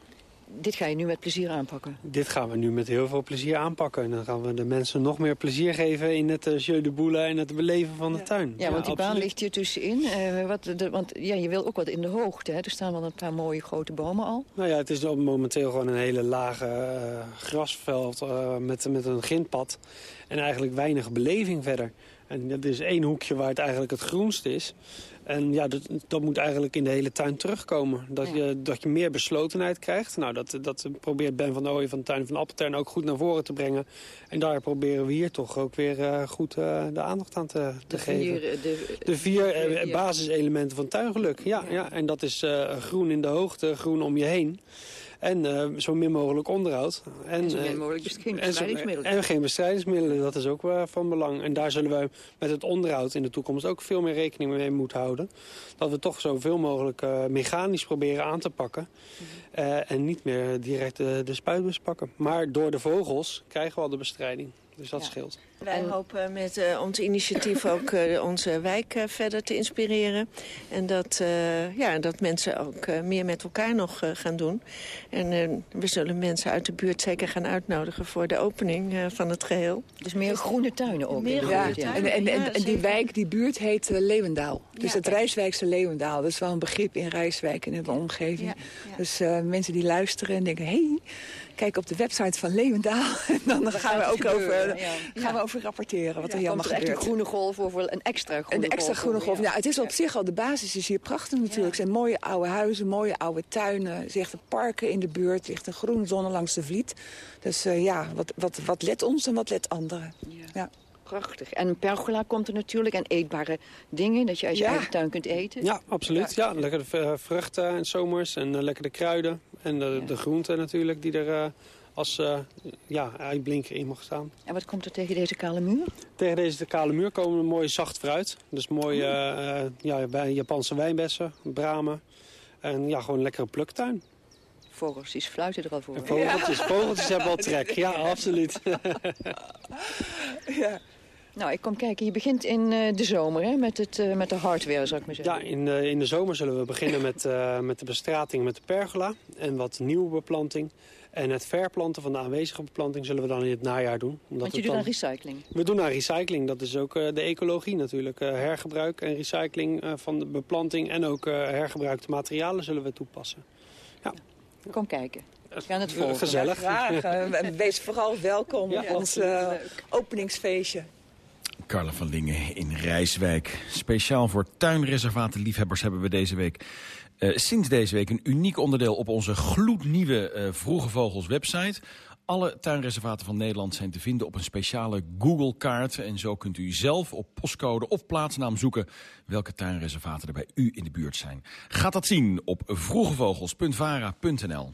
Dit ga je nu met plezier aanpakken? Dit gaan we nu met heel veel plezier aanpakken. En dan gaan we de mensen nog meer plezier geven in het uh, jeu de boule en het beleven van de ja. tuin. Ja, want die absoluut. baan ligt hier tussenin. Uh, wat de, want ja, je wil ook wat in de hoogte. Hè? Er staan wel een paar mooie grote bomen al. Nou ja, het is momenteel gewoon een hele lage uh, grasveld met, met een grindpad. En eigenlijk weinig beleving verder. En dat is één hoekje waar het eigenlijk het groenst is. En ja, dat, dat, moet eigenlijk in de hele tuin terugkomen. Dat, ja. je, dat je meer beslotenheid krijgt. Nou, dat, dat probeert Ben van Ooyen van de Tuin van Appeltern ook goed naar voren te brengen. En daar proberen we hier toch ook weer uh, goed uh, de aandacht aan te, te de geven. Vier, de, de vier uh, basiselementen van tuingeluk. Ja, ja. ja. En dat is groen in de hoogte, groen om je heen. En uh, zo min mogelijk onderhoud. En, en zo min mogelijk dus geen bestrijdingsmiddelen. En, en, geen bestrijdingsmiddelen, dat is ook uh, van belang. En daar zullen we met het onderhoud in de toekomst ook veel meer rekening mee moeten houden. Dat we toch zoveel mogelijk uh, mechanisch proberen aan te pakken. -hmm. en niet meer direct de spuitbus pakken. Maar door de vogels krijgen we al de bestrijding. Dus dat ja. scheelt. Wij en... hopen met uh, ons initiatief ook uh, onze wijk uh, verder te inspireren. En dat, ja, dat mensen ook meer met elkaar nog gaan doen. En we zullen mensen uit de buurt zeker gaan uitnodigen voor de opening van het geheel. Dus meer groene tuinen ook. Meer ja. tuinen. En, en, en, en, die wijk, die buurt heet Leeuwendaal. Dus ja, het Rijswijkse Leeuwendaal. Dat is wel een begrip in Rijswijk en in de omgeving. Ja, dus mensen die luisteren en denken... Hey, kijk op de website van Leeuwendaal. En dan gaan we ook over, gaan we over rapporteren wat er Komt er echt gebeurt. een groene golf of een extra groene Een extra golf? groene golf. Ja. Nou, het is op zich al, de basis is hier prachtig natuurlijk. Het zijn mooie oude huizen, mooie oude tuinen. Er zitten parken in de buurt, er ligt een groene zone langs de Vliet. Dus eh, ja, wat, wat, wat let ons en wat let anderen. Ja. Prachtig. En een pergola komt er natuurlijk en eetbare dingen, dat je uit je Ja. eigen tuin kunt eten. Ja, absoluut. Ja, lekker de eh, vruchten en zomers en eh, lekker de kruiden. En de, de groenten natuurlijk die er eh, als eh, ja, uitblinker in mag staan. En wat komt er tegen deze kale muur? Tegen deze kale muur komen mooi zacht fruit. Dus mooie eh, ja, Japanse wijnbessen, bramen. En ja, gewoon een lekkere pluktuin. Vogeltjes fluiten er al voor. Vogeltjes, vogeltjes hebben al trek. Ja, absoluut. ja. Nou, ik kom kijken. Je begint in eh, de zomer hè, met, het, met de hardware, zou ik maar zeggen. Ja, in de, in de zomer zullen we beginnen met, met de bestrating met de pergola. En wat nieuwe beplanting. En het verplanten van de aanwezige beplanting zullen we dan in het najaar doen. Omdat Want je doet dan... aan recycling. We doen aan recycling. Dat is ook eh, de ecologie natuurlijk. Eh, hergebruik en recycling eh, van de beplanting en ook eh, hergebruikte materialen zullen we toepassen. Kom kijken. We gaan het volgen. Gezellig. Ja, graag. Wees vooral welkom Ja, op ons eh, openingsfeestje. Carla van Lingen in Rijswijk. Speciaal voor tuinreservatenliefhebbers hebben we deze week... eh, sinds deze week een uniek onderdeel op onze gloednieuwe eh, Vroege Vogels website. Alle tuinreservaten van Nederland zijn te vinden op een speciale Google-kaart. En zo kunt u zelf op postcode of plaatsnaam zoeken... welke tuinreservaten er bij u in de buurt zijn. Gaat dat zien op vroegevogels.vara.nl.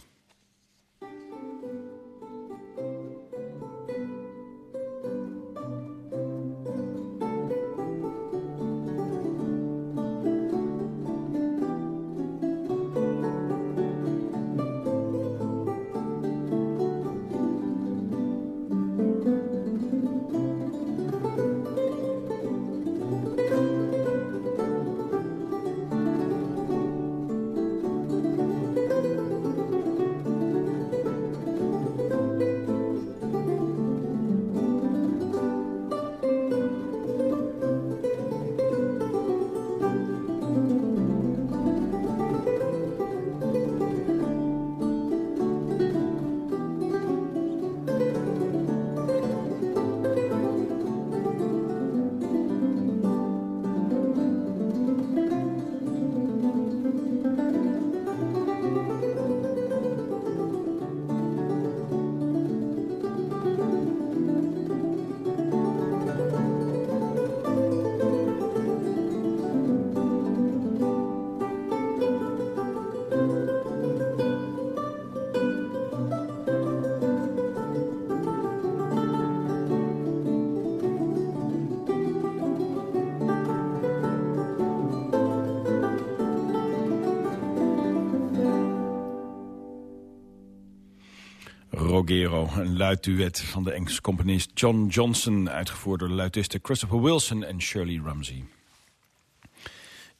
Een luidduet van de Engelse componist John Johnson... uitgevoerd door de luidisten Christopher Wilson en Shirley Ramsey.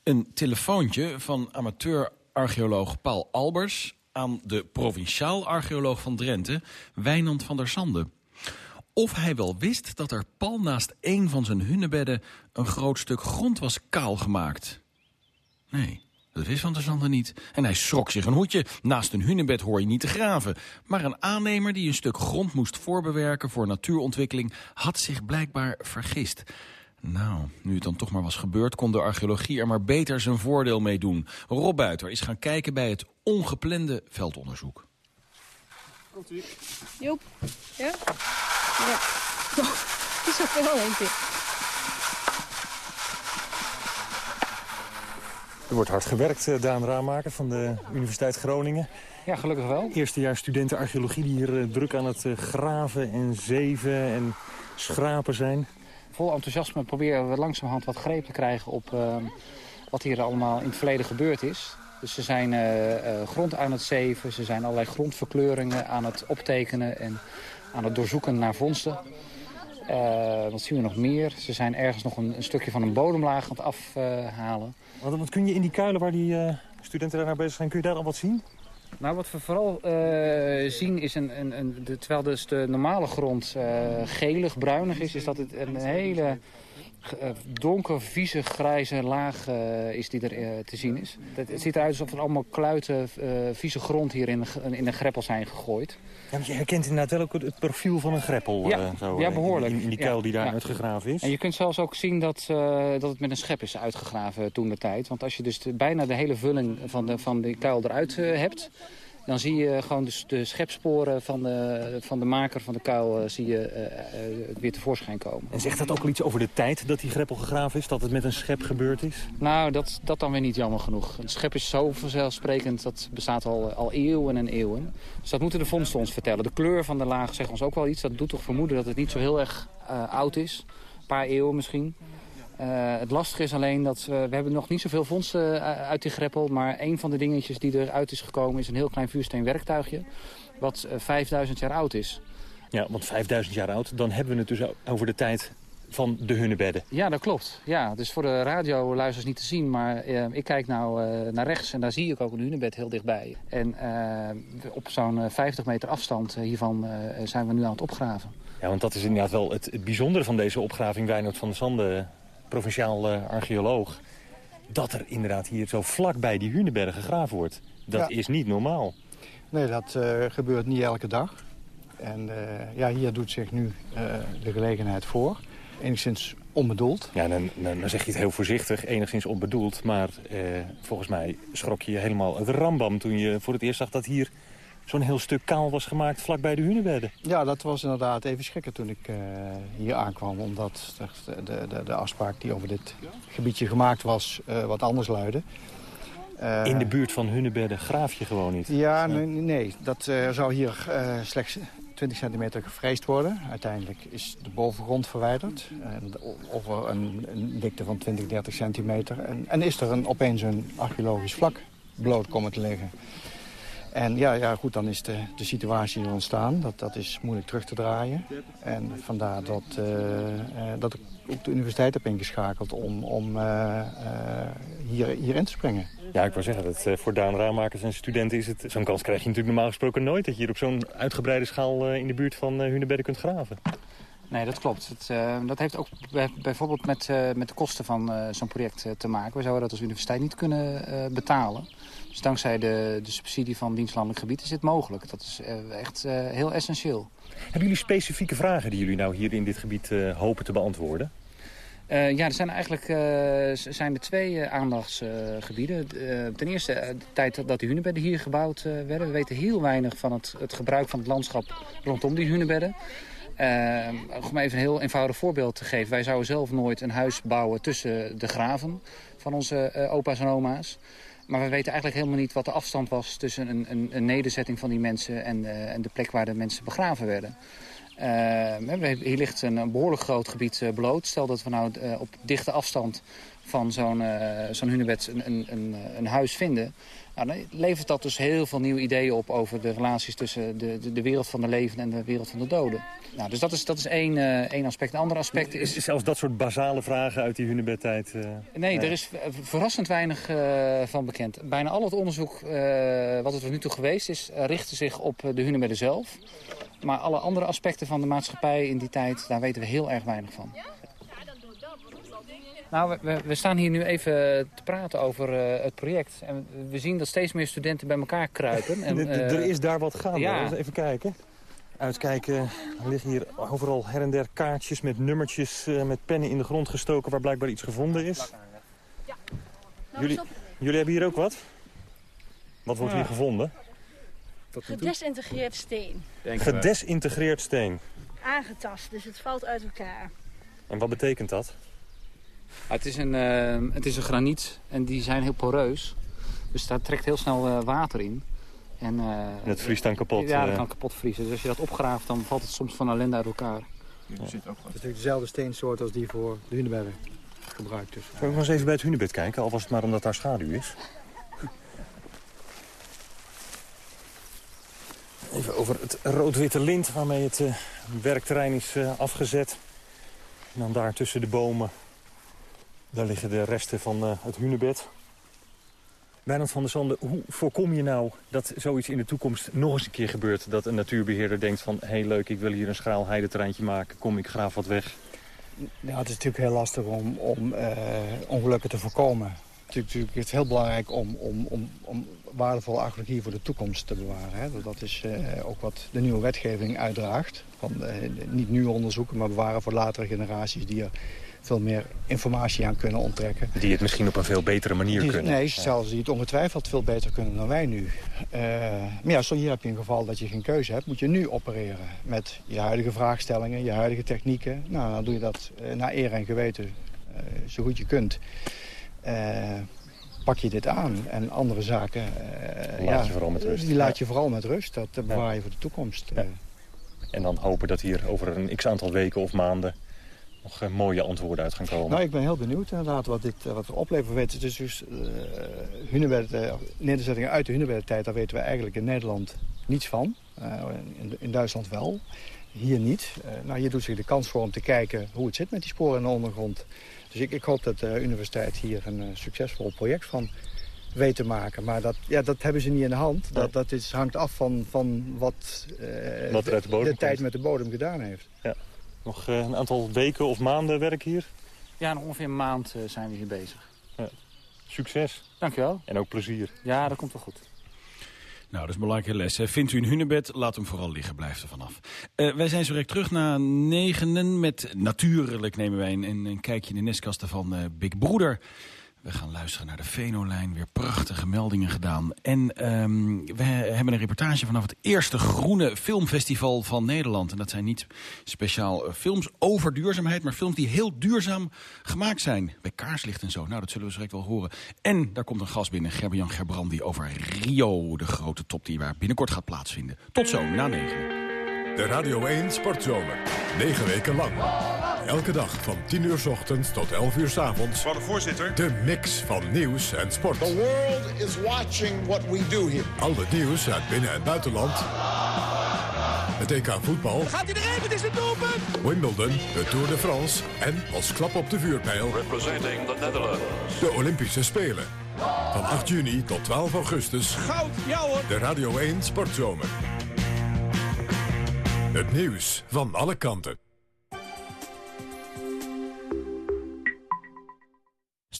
Een telefoontje van amateur-archeoloog Paul Albers... aan de provinciaal archeoloog van Drenthe, Wijnand van der Sande. Of hij wel wist dat er pal naast een van zijn hunnebedden... een groot stuk grond was kaal gemaakt. Nee, dat wist Van der niet. En hij schrok zich een hoedje. Naast een hunebed hoor je niet te graven. Maar een aannemer die een stuk grond moest voorbewerken voor natuurontwikkeling... had zich blijkbaar vergist. Nou, nu het dan toch maar was gebeurd... kon de archeologie er maar beter zijn voordeel mee doen. Rob Buiter is gaan kijken bij het ongeplande veldonderzoek. Komt u. Joep. Ja? Ja. Oh, het is ook wel een keer. Er wordt hard gewerkt, eh, Daan Raamaker van de Universiteit Groningen. Ja, gelukkig wel. Eerstejaars studenten archeologie die hier eh, druk aan het eh, graven en zeven en schrapen zijn. Vol enthousiasme proberen we langzamerhand wat greep te krijgen op wat hier allemaal in het verleden gebeurd is. Dus ze zijn grond aan het zeven, ze zijn allerlei grondverkleuringen aan het optekenen en aan het doorzoeken naar vondsten. Eh, wat zien we nog meer? Ze zijn ergens nog een, een stukje van een bodemlaag aan het afhalen. Wat, wat kun je in die kuilen waar die eh, studenten daar naar bezig zijn, kun je daar al wat zien? Nou, wat we vooral eh, zien is, een, een, een, de, terwijl dus de normale grond eh, gelig, bruinig is... is dat het een hele uh, donker, vieze, grijze laag uh, is die er uh, te zien is. Het, het ziet eruit alsof er allemaal kluiten, vieze grond hier in de, in de greppel zijn gegooid. Ja, want je herkent inderdaad wel ook het profiel van een greppel. Ja, zo, ja behoorlijk. In, in die kuil die daar ja. uitgegraven is. En je kunt zelfs ook zien dat, dat het met een schep is uitgegraven toen de tijd. Want als je dus de, bijna de hele vulling van, de, van die kuil eruit hebt dan zie je gewoon de, de schepsporen van de, van de maker van de kuil uh, zie je, uh, uh, weer tevoorschijn komen. En zegt dat ook al iets over de tijd dat die greppel gegraven is? Dat het met een schep gebeurd is? Nou, dat, dat dan weer niet jammer genoeg. Een schep is zo vanzelfsprekend, dat bestaat al, al eeuwen en eeuwen. Dus dat moeten de vondsten ons vertellen. De kleur van de laag zegt ons ook wel iets. Dat doet toch vermoeden dat het niet zo heel erg oud is. Een paar eeuwen misschien. Uh, het lastige is alleen dat we, we hebben nog niet zoveel vondsten uh, uit die greppel. Maar een van de dingetjes die eruit is gekomen is een heel klein vuursteenwerktuigje. Wat uh, 5000 jaar oud is. Ja, want 5000 jaar oud, dan hebben we het dus over de tijd van de hunnebedden. Ja, dat klopt. Ja, dus voor de radioluisters niet te zien. Maar ik kijk nou naar rechts en daar zie ik ook een hunnebed heel dichtbij. En op zo'n 50 meter afstand hiervan zijn we nu aan het opgraven. Ja, want dat is inderdaad wel het, bijzondere van deze opgraving. Wijnald van der Sande provinciaal uh, archeoloog... dat er inderdaad hier zo vlak bij die Hunebedden gegraven wordt. Dat ja. is niet normaal. Nee, dat uh, gebeurt niet elke dag. En uh, ja, hier doet zich nu de gelegenheid voor. Enigszins onbedoeld. Ja, dan, dan, dan zeg je het heel voorzichtig, enigszins onbedoeld. Maar volgens mij schrok je helemaal het rambam toen je voor het eerst zag dat hier zo'n heel stuk kaal was gemaakt vlakbij de hunebedden. Ja, dat was inderdaad even schrikken toen ik uh, hier aankwam. Omdat de, de, de, afspraak die over dit gebiedje gemaakt was uh, wat anders luidde. Uh, In de buurt van hunebedden graaf je gewoon niet? Ja, nee, nee dat zou hier slechts 20 centimeter gevreesd worden. Uiteindelijk is de bovengrond verwijderd. over een, een, dikte van 20, 30 centimeter. En, en is er een, opeens een archeologisch vlak bloot komen te liggen. En ja, ja goed, dan is de, de situatie ontstaan. Dat, dat is moeilijk terug te draaien. En vandaar dat, uh, uh, dat ik ook de universiteit heb ingeschakeld om, om uh, hier, hierin te springen. Ja, ik wou zeggen, dat voor Daan Raamakers en studenten is het... Zo'n kans krijg je natuurlijk normaal gesproken nooit... dat je hier op zo'n uitgebreide schaal in de buurt van Hunebedden kunt graven. Nee, dat klopt. Het, uh, dat heeft ook bijvoorbeeld met, uh, met de kosten van uh, zo'n project te maken. We zouden dat als universiteit niet kunnen betalen. Dus dankzij de, de subsidie van dienstlandelijk gebied is dit mogelijk. Dat is echt heel essentieel. Hebben jullie specifieke vragen die jullie nou hier in dit gebied hopen te beantwoorden? ja, er zijn eigenlijk zijn er twee aandachtsgebieden. ten eerste de tijd dat die hunebedden hier gebouwd werden. We weten heel weinig van het, het gebruik van het landschap rondom die hunebedden. Om even een heel eenvoudig voorbeeld te geven. Wij zouden zelf nooit een huis bouwen tussen de graven van onze opa's en oma's. Maar we weten eigenlijk helemaal niet wat de afstand was tussen een, een, een nederzetting van die mensen en, uh, en, de plek waar de mensen begraven werden. hier ligt een, behoorlijk groot gebied bloot. Stel dat we nou op dichte afstand van zo'n zo'n hunebed een, een, een, huis vinden... Nou, dan levert dat dus heel veel nieuwe ideeën op over de relaties tussen de, de, de wereld van de leven en de wereld van de doden. Nou, dus dat is, dat is één, uh, één aspect. Een ander aspect is... Zelfs dat soort basale vragen uit die hunebedtijd? Uh, nee, er is verrassend weinig uh, van bekend. Bijna al het onderzoek wat er tot nu toe geweest is, richtte zich op de hunebedden zelf. Maar alle andere aspecten van de maatschappij in die tijd, daar weten we heel erg weinig van. Nou, we, we, staan hier nu even te praten over uh, het project. En we zien dat steeds meer studenten bij elkaar kruipen. En, uh, er is daar wat gaande. Ja. Even kijken. Uitkijken. Er liggen hier overal her en der kaartjes met nummertjes... Uh, met pennen in de grond gestoken waar blijkbaar iets gevonden is. Jullie, jullie hebben hier ook wat? Wat wordt hier gevonden? Gedesintegreerd steen. Gedesintegreerd steen. Aangetast, dus het valt uit elkaar. En wat betekent dat? Het is, een, uh, het is een graniet en die zijn heel poreus. Dus daar trekt heel snel uh, water in. En, uh, en het vriest dan kapot? Ja, dat kan kapot vriezen. Dus als je dat opgraaft, dan valt het soms van ellende uit elkaar. Ja. Het is natuurlijk dezelfde steensoort als die voor de hunebedden gebruikt. Dus. Zullen we eens even bij het hunebed kijken? Al was het maar omdat daar schaduw is. Even over het rood-witte lint waarmee het werkterrein is afgezet. En dan daar tussen de bomen daar liggen de resten van uh, het hunebed. Wijnand van der Sande, hoe voorkom je nou dat zoiets in de toekomst nog eens een keer gebeurt? Dat een natuurbeheerder denkt van, hé hey, leuk, ik wil hier een schraal heideterreintje maken, kom ik graaf wat weg. Ja, het is natuurlijk heel lastig om, om ongelukken te voorkomen. Het is het heel belangrijk om, om, om, om voor de toekomst te bewaren. Hè. Dat is ook wat de nieuwe wetgeving uitdraagt. Van, niet nu onderzoeken, maar bewaren voor latere generaties die er veel meer informatie aan kunnen onttrekken. Die het misschien op een veel betere manier die, kunnen. Nee, zelfs die het ongetwijfeld veel beter kunnen dan wij nu. Uh, maar ja, zo hier heb je een geval dat je geen keuze hebt. Moet je nu opereren met je huidige vraagstellingen, je huidige technieken. Nou, dan doe je dat uh, naar eer en geweten uh, zo goed je kunt. pak je dit aan en andere zaken... laat ja, je vooral met rust. Die laat je vooral met rust. Dat bewaar je ja. voor de toekomst. Ja. En dan hopen dat hier over een x-aantal weken of maanden nog uh, mooie antwoorden uit gaan komen. Nou, ik ben heel benieuwd inderdaad wat dit uh, wat er oplevert. Dus, dus uh, nederzettingen uit de Hunebed-tijd... daar weten we eigenlijk in Nederland niets van. In, in, Duitsland wel, hier niet. nou, hier doet zich de kans voor om te kijken hoe het zit met die sporen in de ondergrond. Dus ik, ik hoop dat de universiteit hier een succesvol project van weet te maken. Maar dat, ja, dat hebben ze niet in de hand. Dat, dat is, hangt af van, van wat, wat de, de, de tijd met de bodem gedaan heeft. Ja. Nog uh, een aantal weken of maanden werk hier? Ja, nog ongeveer een maand uh, zijn we hier bezig. Ja. Succes. Dankjewel. En ook plezier. Ja, dat komt wel goed. Nou, dat is een belangrijke les. Hè. Vindt u een hunebed, laat hem vooral liggen. Blijf er vanaf. Uh, wij zijn zo direct terug na negenen. Met natuurlijk nemen wij een, een kijkje in de nestkasten van Big Broeder. We gaan luisteren naar de Venolijn. Weer prachtige meldingen gedaan. En um, we hebben een reportage vanaf het eerste groene filmfestival van Nederland. En dat zijn niet speciaal films over duurzaamheid... maar films die heel duurzaam gemaakt zijn. Bij kaarslicht en zo. Nou, dat zullen we direct wel horen. En daar komt een gast binnen, Gerber-Jan Gerbrandi... over Rio, de grote top die waar binnenkort gaat plaatsvinden. Tot zo, na negen. De Radio 1 Sportzomer. Negen weken lang. Elke dag van 10 uur s ochtends tot 11 uur s avonds. Van de voorzitter. De mix van nieuws en sport. The world is watching what we do here. Al het nieuws uit binnen- en buitenland. Het EK voetbal. Gaat hij erin? Het is het doelpunt! Wimbledon, de Tour de France en als klap op de vuurpijl... Representing the Netherlands. De Olympische Spelen. Van 8 juni tot 12 augustus. Goud, ja hoor! De Radio 1 Sportzomer. Het nieuws van alle kanten.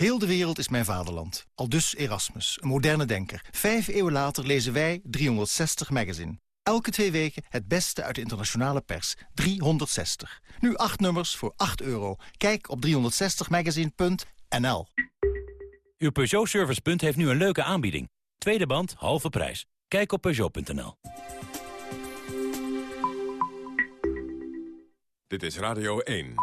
Heel de wereld is mijn vaderland. Al dus Erasmus, een moderne denker. Vijf eeuwen later lezen wij 360 Magazine. Elke twee weken het beste uit de internationale pers. 360. Nu acht nummers voor 8 euro. Kijk op 360magazine.nl. Uw Peugeot Servicepunt heeft nu een leuke aanbieding. Tweede band, halve prijs. Kijk op Peugeot.nl. Dit is Radio 1.